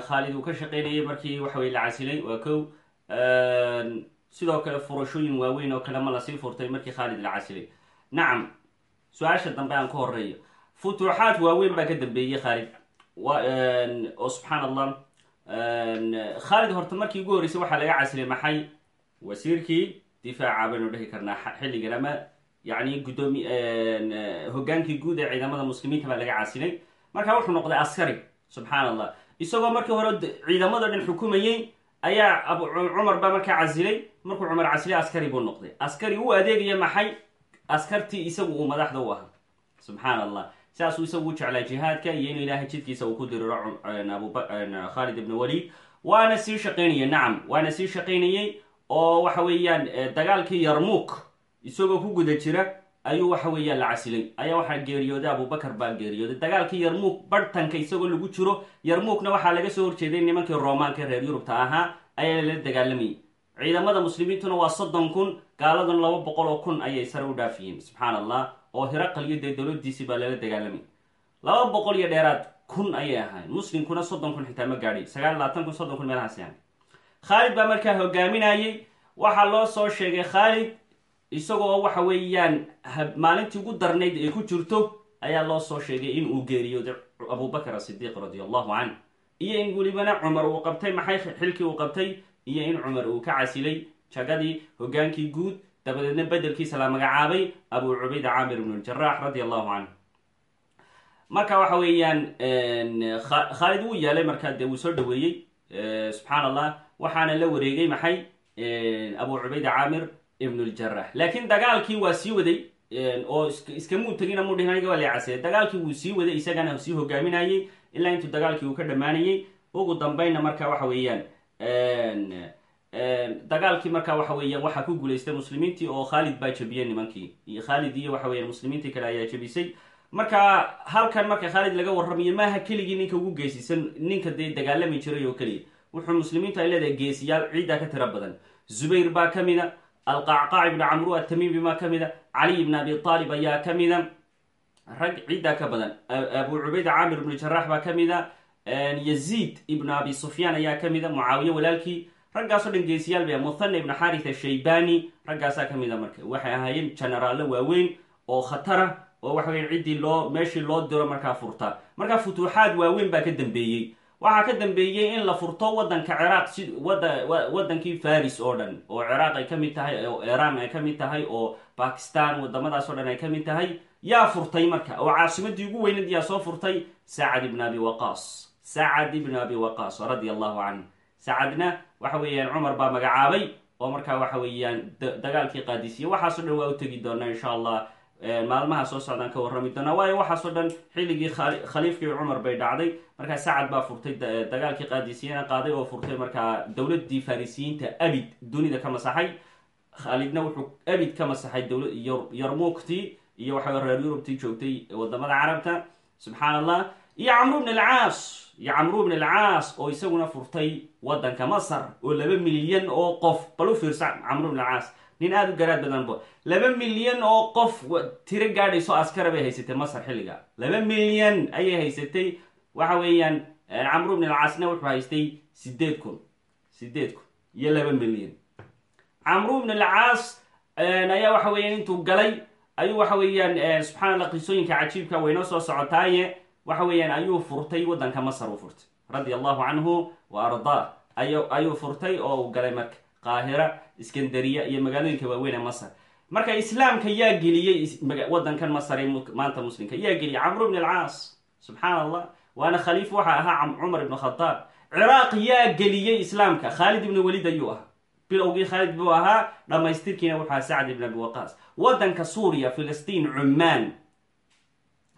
khaalid uu ka shaqaynayay markii waxa weye la casilay? Waa kow. Sidoo kale furashooyin waaweyn oo kale ma la sii furtay markii khaalid la casilay. Nacam su'aasha dambe aan ka horeeyo futuuxaad waaweyn baa ka dambeeyey khaalid. Oo subxaan allah khaalid horta markii ugu horreysay waxaa laga casilay maxay? Wasiirkii difaaca baynu dhihi karnaa xilligan ama yani gudoomi hogaankii guud ee ciidamada muslimiinta baa laga casilay marka wuxuu noqday askari subxaan allah isagoo markii hore ciidamada dhan xukumayey ayaa abu cumar baa markaa casilay markuu cumar casilay askari buu noqday askari u adeegaya maxay askartii isagu uu madaxda u ahaa subxaan allah saasuu isagu u jeclaa jihaadka iyo inuu ilaahay jidkiisa uu ku diriro khaalid ibn walid waana sii shaqaynayay nacam waana sii shaqaynayey oo waxa weeyaan dagaalkii yarmuuk isagoo ku guda jira ayuu waxa weeyaan la casilay. Ayaa waxaa geeriyooday abubakar baa geeriyooday. Dagaalkii yarmuuk barhtanka isagoo lagu jiro yarmuukna waxaa laga soo horjeeday nimankii roomaanka reer yurubta ahaa ayaa lala dagaalamayay ciidamada muslimiintuna waa soddon kun gaaladuna laba boqol oo kun ayay sare u dhaafiyeen subxaan allah oo hiraqal iyo dee baa lala dagaalamay. Laba boqol iyo dheeraad kun ayay ahayn muslimkuna soddon kun xitaa ma gaadhay sagaal labaatan kun soddon kun meelahaas yahay khaalid baa markaa hogaaminayay waxaa loo soo sheegay khaalid isagoo waxa weeyaan maalintii ugu darnayd ay ku jirto ayaa loo soo sheegay in uu geeriyooday abubakar asidiiq radi allahu canh. Iyo in welibana cumar uu qabtay maxay xilkii uu qabtay iyo in cumar uu ka casilay. Jagadii hogaankii guud dabadeedna bedelkiisa la magacaabay abu cubayda caamir ibn ljarax radi allahu canh. Marka waxa weeyaan khaalid wuu yaalay markaa dee wuu soo dhaweeyey subxaan allah waxaana la wareegay maxay abu cubayda caamir ibn ljarax laakiin dagaalkii waa sii waday oo iskamuu tegina mu dhihin aniga waa dagaalkii wuu sii waday isagana sii hogaaminayey ilaa intuu dagaalkii uu ka dhammaanayey. Ugu dambeynna marka waxa weeyaan dagaalkii marka waxa weeyaan waxaa ku guulaystay muslimiintii oo khaalid baa jabiyey nimankii. Khaalid iyo waxa weyan muslimiintii kale ayaa jabisay. Marka halkan marka khaalid laga warramayo maaha keligii ninka ugu geesisan ninka dee dagaalami jiray oo keliya wuxuu muslimiintu ay leedahay geesiyaal ciiddaa ka tira badan. Zubayr baa ka mida alqacqaac ibnu camru atamiimi baa ka mida caliy ibn abi aalib ayaa ka mida rag ciiddaa ka badan. Abu cubayda caamir ibnu jaraax baa ka mida yaziid ibnu abi sufyaan ayaa ka mida mucaawiye walaalkii. Raggaasoo dhan geesiyaal bay muthana ibnu xaritha shaybani raggaasaa ka mida marka. Waxay ahaayeen jenaraallo waaweyn oo khatara oo waxa weya ciddii loo meeshii loo diro markaa furta. Markaa futuuxaad waaweyn baa ka dambeeyey waxaa ka dambeeyey in la furto waddanka ciraaq si wada waddankii faris oo dhan oo ciraaq ay ka mid tahay oo iran ay ka mid tahay oo bakistan wadamadaas oo dhan ay ka mid tahay yaa furtay marka. Oo caasimadii ugu weynad yaa soo furtay sacad ibn abi waqaas. Sacad ibn abi waqaas radia allahu canhu sacadna waxa weeyaan cumar baa magacaabay oo markaa waxa weeyaan dagaalkii qaadisiya waxaaso dhan waa u tegi doonaa insha allah maalmaha soo socdaan ka warrami doonaa waayo waxaasoo dhan xilligii khaliifkii cumar bay dhacday. Markaa sacad baa furtay dagaalkii qaadisiyana qaaday oo furtay markaa dowladii farisiyiinta abid dunida ka masaxay. Khaalidna wuxuu abid ka masaxay dowla yarmuktii iyo waxa reer yurubtii joogtay waddamada carabta. Subxaan allah iyo camru bn alcaas iyo camru bn alcaas oo isaguna furtay waddanka masar oo laba milyan oo qof. Bal u fiirsa camru bn alcaas nin aada u garaad badanbo laba milyan oo qof tiro gaadhayso askara bay haysatay masar xilliga. Laba milyan ayay haysatay. Waxa weeyaan camru bn alcaasna wuxuu haystay sideed kun sideed kun iyo laba milyan. Camru bn alcaas ayaa waxa weeyaan intuu galay ayuu waxa weeyaan subxana allah qisooyinka cajiibka waynoo soo socotaaye waxa weeyaan ayuu furtay waddanka masar uu furtay. Radia allahu canhu wa ardaa ayuu furtay oo uu galay marka qaahira iskandariya iyo magaalooyinka waaweyn ee masar. Marka islaamka yaa geliyey waddankan masar ee maanta muslimka yaa geliyey camru bn alcaas subxaan allah waana khaliif waxa ahaa cumar ibn khadaab ciraaq yaa geliyey islaamka. Khaalid ibn welid ayuu ahaa. Bilowgii khaalid buu ahaa dhammaystirkiina wuxuu ahaa sacd ibn abi waqaas. Waddanka suuriya filistiin cumaan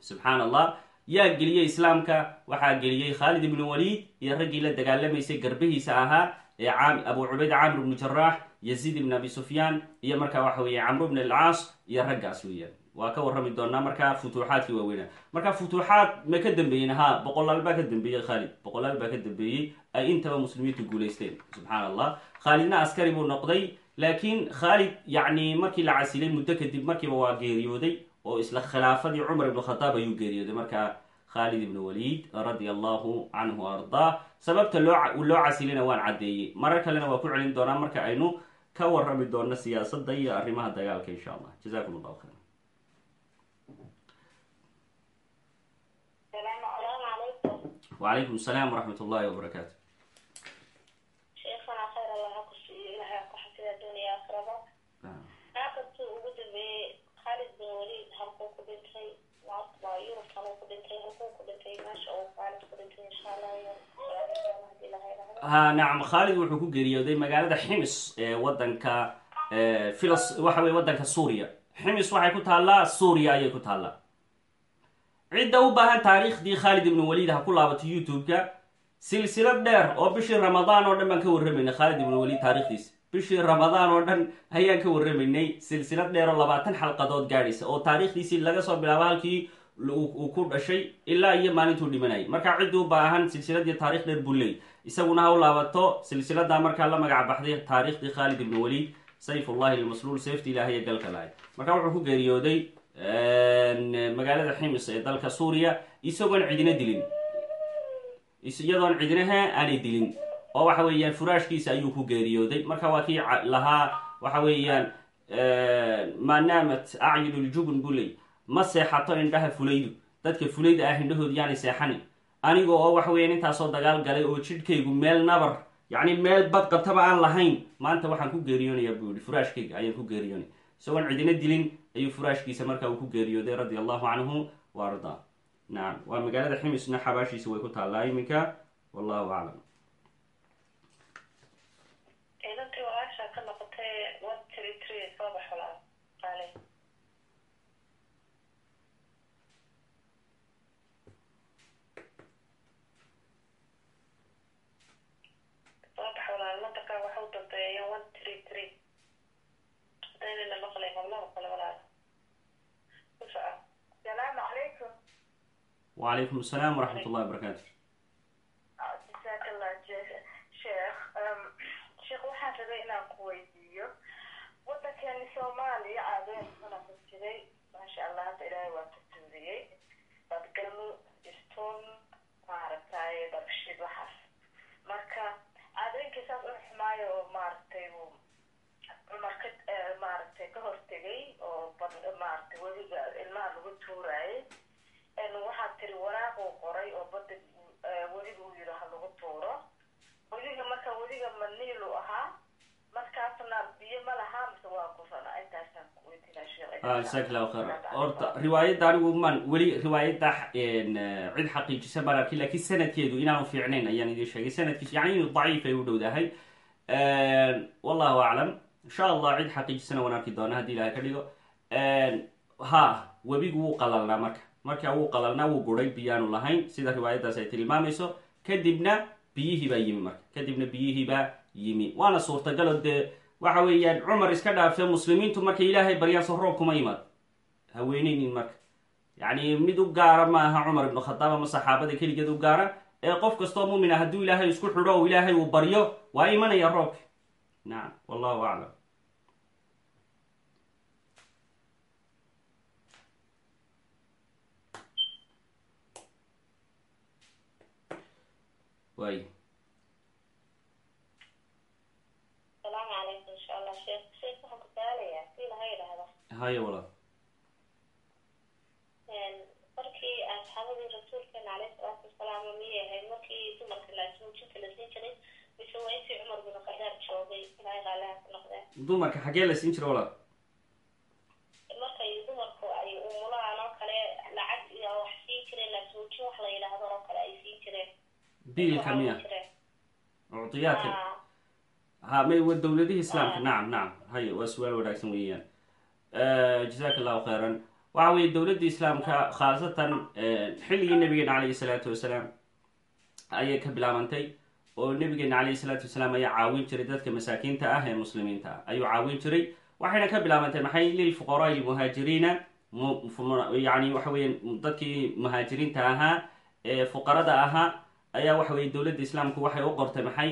subxaan allah yaa geliyey islaamka waxaa geliyey khaalid ibn waliid iyo raggii la dagaalamaysay garbihiisa ahaa abu cubayda camr ibnu jaraax yaziid ibn abi sufyaan iyo markaa waxa weeye camru bn alcaas iyo raggaas weeyaan. Waa ka warrami doonaa markaa futuuxaadkii waaweynaa. Marka futuuxaad ma ka dambeeyen ha boqolaal baa ka dambeeyey khaalid. Boqolaal baa ka dambeeyey ay intaba muslimiintu guulaysteen subxaan allah khaalidna askari buu noqday laakiin khaalid yacni markii la casilay muddo kadib markiiba waa geeriyooday oo isla khilaafadii cumar ibn khadaab ayuu geeriyooday. Markaa khaalid ibn waliid radia allahu canhu ardaa sababta loo loo casilina waan caddeeyey. Marar kalena waa ku celin doonaa marka aynu ka warrami doono siyaasadda iyo arrimaha dagaalka insha allah jazakum allahu khayr wacalaykum asalaam waraxmat ullahi wabarakaatu ugu dambeeyey khaalid bin waliid halkuu ku dhintay waa yurub ha nacam khaalid wuxuu ku geeriyooday magaalada ximis ee wadanka filos waxa weye waddanka suuriya. Ximis waxay ku taallaa suuriya ayay ku taallaa. Cidda u baahan taariikhdii khaalid ibnu waliid ha ku laabato youtube-ka silsilad dheer oo bishii ramadaan oo dhan baan ka warramaynay khaalid ibnu waliid taarikhdiisa bishii ramadaan oo dhan ayaan ka warramaynay silsilad dheer oo labaatan xalqadood gaadhaysa oo taariikhdiisii laga soo bilaabo halkii uu ku dhashay ilaa iyo maalintuu dhimanayay. Marka ciddii u baahan silsiladii taarikh dheer buu isaguna ha u laabato silsilada markaa la magac baxday taariikhdii khaalid ibnu waliid sayfullahi lmasluul seefti ilaahay ee galka lahay. Marka wuxuu ku geeriyooday magaalada ximis ee dalka suuriya isagoon cidina dilin. Iyadoon cidinaha aanay dilin oo waxa weeyaan furaashkiisa ayuu ku geeriyooday. Marka waa kii lahaa waxa weeyaan maa naamat acyunu ljubn buu leey ma seexato indhaha fulaydu. Dadka fulayda ah indhahood yaanay seexanin aniga oo waxa weeyaan intaasoo dagaal galay oo jidhkaygu meel nabar yacni meel bad qabtaba aan lahayn maanta waxaan ku geeriyoonayaa buu yihi furaashkayga ayaan ku geeriyoonay isagoon cidina dilin ayuu furaashkiisa marka uu ku geeriyooday radia allahu canhu wa ardaa. Nacam waa magaalada ximisna xabaashiisa way ku taallaa iminka. Wallahu aclam runtii walaashaa ka noqotay one wacalaykum asalaam waraxmat ullahi wabarakaatu jasaak allahu khayr horta riwaayadda anigu maan weli riwaayadda cid xaqiijisa baan arkin laakiin sanadkeedu inaanu fiicnayn ayaan idin sheegay sanadkiis yani inuu daciif ay u dhowdahay wallahu aclam. Insha allah cid xaqiijisana waan arki doona haddii ilahay ka dhigo. Ha webigu wuu qalalnaa marka. Marka wuu qalalnaa wuu guray biyaanu lahayn. Sida riwaayaddaas ay tilmaamayso kadibna biyihii baa yimi marka. Kadibna biyihii baa yimi. Waana suurtagalo dee waxa weeyaan cumar iska dhaafe muslimiintu markay ilaahay baryaan so roob kuma yimaad haweeneynin marka. Yacni mid u gaara ma aha cumar ibnu khadaab ama saxaabada keligeed u gaara ee qof kastoo muumina hadduu ilaahay isku xidho o ilaahay uu baryo waa imanaya roobka. Nacam wallahu aclam way haya walaal markii asxaabadii rasuulkeena caleyhi salaatu wasalaam miyay ahayd markii dumarka laasuujinta la siin jiray mise waa intii cumar bin khadaab joogay ilaahay raaliha ku noqdeen dumarka xaggee la siin jira walaal markay dumarku ay umulaan oo kale lacag iyo wax siin jireen laasuujin wax la yidhaahdo oo kale ay siin jireen biilka miya jireen uctiyaadka ha may wa dowladihii islaamka nacam nacam haya waa su'aal wanaagsan weeyaan jazaak allahu khayran. Waxa weeye dowladda islaamka khaasatan xilligii nabigeena calayhi salaatu wasalaam ayay ka bilaabantay oo nabigeena calayhi salaatu wasalaam ayaa caawin jiray dadka masaakiinta ah ee muslimiinta. Ah ayuu caawin jiray waxayna ka bilaabantay maxay lilfuqaraai lmuhaajiriina yani waxa weeye dadkii muhaajiriinta ahaa ee fuqarada ahaa ayaa waxa weye dowladda islaamku waxay u qortay maxay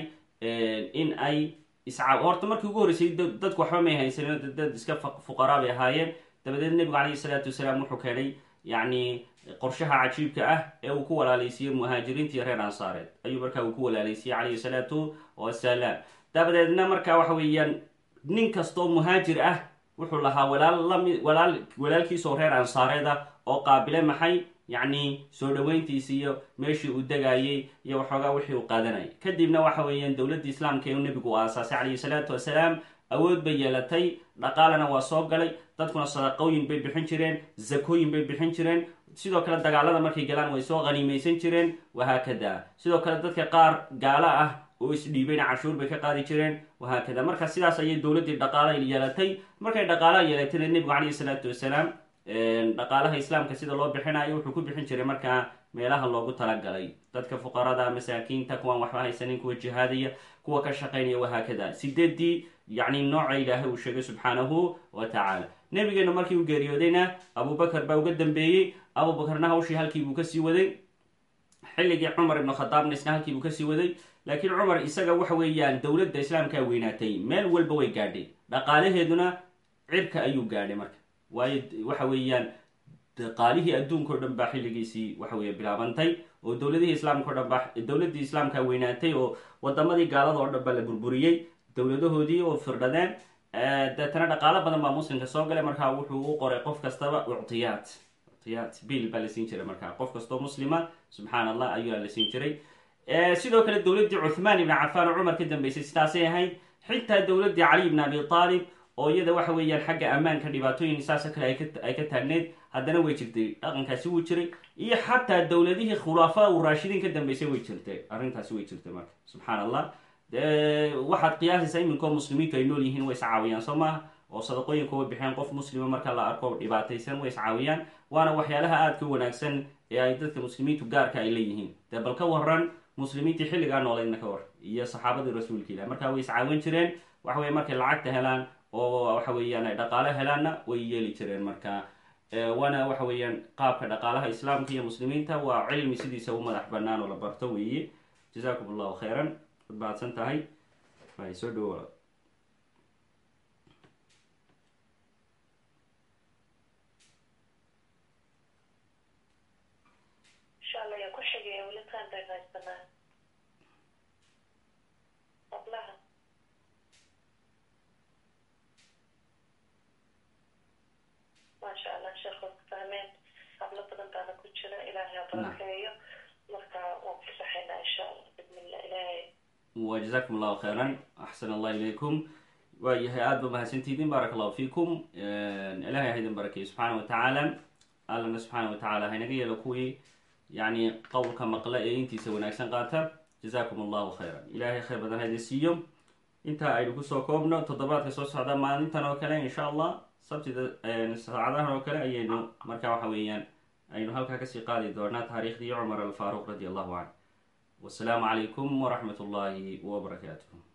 in ay iscaa horta markii ugu horreysay dadku waxba may haysanin dad iska fuqaraa bay ahaayeen. Dabadeed nebigu calayhi salaatu wasalaam wuxuu keenay yacni qorshaha cajiibka ah ee uu ku walaaleysiiyey muhaajiriinta reer ansaareed. Ayuu markaa uu ku walaaleysiiyey calayhi salaatu wasalaam. Dabadeedna marka waxa weeyaan nin kastoo muhaajir ah wuxuu lahaa walaal lami walaal walaalkiisoo reer ansaareed ah oo qaabile maxay yacni soo dhaweyntiisi iyo meeshii uu degayey iyo waxoogaa wixii uu qaadanayay. Kadibna waxa weeyaan dowladda islaamka ee nebigu aasaasay calayhi salaatu wasalaam awood bay yeelatay dhaqaalana waa soo galay dadkuna sadaqooyin bay bixin jireen zakooyin bay bixin jireen. Sidoo kale dagaalada markay galaan way soo qaniimaysan jireen wahaakada sidoo kale dadka qaar gaalo ah oo isdhiibayna cashuur bay ka qaadi jireen wahaakada marka sidaas ayay dowladdii dhaqaala yeelatay. Markay dhaqaalaha yeelatayna nebigu calayhi salaatu wasalaam dhaqaalaha islaamka sida loo bixinayo wuxuu ku bixin jiray markaa meelaha loogu talagalay. Dadka fuqarada masaakiinta kuwaan waxba haysanin kuwa jihaadaya kuwa ka shaqaynaya wahaakada sideedii yacni nooca ilaahay uu sheegay subxaanahu wa tacaala nebigeena markii uu geeriyoodayna abubakar baa uga dambeeyey. Abubakarna hawshii halkii buu ka sii waday. Xilligii cumar ibnu khadaabna isna halkii buu ka sii waday. Laakiin cumar isaga waxa weeyaan dowladda islaamkaa weynaatay meel walba way gaadhay. Dhaqaalaheeduna cirka ayuu gaadhay marka waayo waxa weeyaan dhaqaalihii adduunka o dhan baa xilligiisii waxa weeye bilaabantay oo dowladihii islaamka o dhan baa dowladdii islaamka weynaatay oo wadamadii gaalada oo dhan baa la burburiyey dowladahoodii oo firdhadeen deetana dhaqaalo badan baa muslimka soo galay markaa wuxuu u qoray qof kastaba uctiyaat uctiyaat bill baa la siin jiray markaa qof kastoo muslima subxaan allah ayaa la siin jiray. Sidoo kale dowladdii cuthmaan ibni cafaan oo cumar ka dambeysay sidaasay ahayd xitaa dowladdii cali ibn abi taalib oo iyada waxa weeyaan xagga ammaanka dhibaatooyin saasa kale ay ka taagneyd haddana way jirtay dhaqankaasi wuu jiray iyo xataa dowladihii khulafaa u raashidiin ka dambeysay way jirtay. Arrintaasi way jirtay marka. Subxaan allah waxaad qiyaasaysaa iminkoo muslimiintu ay nool yihiin way iscaawiyaan soo maaha? Oo sadaqooyinka way bixeen qof muslima marka la arko dhibaataysan way iscaawiyaan waana waxyaalaha aadka wanaagsan ee ay dadka muslimiintu gaarka ay leeyihiin. Dee bal ka waran muslimiintii xilligaa nooleydna ka war iyo saxaabadii rasuulka ilah marka way iscaawin jireen waxa weye markay lacagta helaan oo waxa weeyaan ay dhaqaalo helaanna way yeeli jireen marka waana waxa weeyaan qaabka dhaqaalaha islaamka iyo muslimiinta waa cilmi sidiisa u madax banaan oo la barto weeye jazakum khayran. Waad mahadsan tahay. Ay soo dhawo insha allah yaa ku xigaya weli taan bay haysanaa qablaha maasha allah sheekh waa ku fahmeen hablo badan baana ku jira ilaahay ha barakeeyo marka waan ku saxaynaa insha allah bismillah ilaahay wa jazakum allahu khayran axsan allah ilaykum waayahay aada ba mahadsantihiin baaraka allahu fiikum ilahay ha idin barakeeyo subxaana wa tacaala allana subxaana wa tacaala haynaga yeelo kuwii yacni qowlka maqla ee intiisa wanaagsan qaata jazakum allahu khayran ilaahay khayr badan ha idin siiyo intaa aynu ku soo koobno toddobaadka soo socda maalintan oo kale insha allah sabtida saacadahan oo kale ayaynu marka waxa weeyaan aynu halkaa ka sii qaadi doonaa taariikhdii cumar alfaaruq radi allahu canh wasalaamu calaykum waraxmat ullaahi wabarakaatuh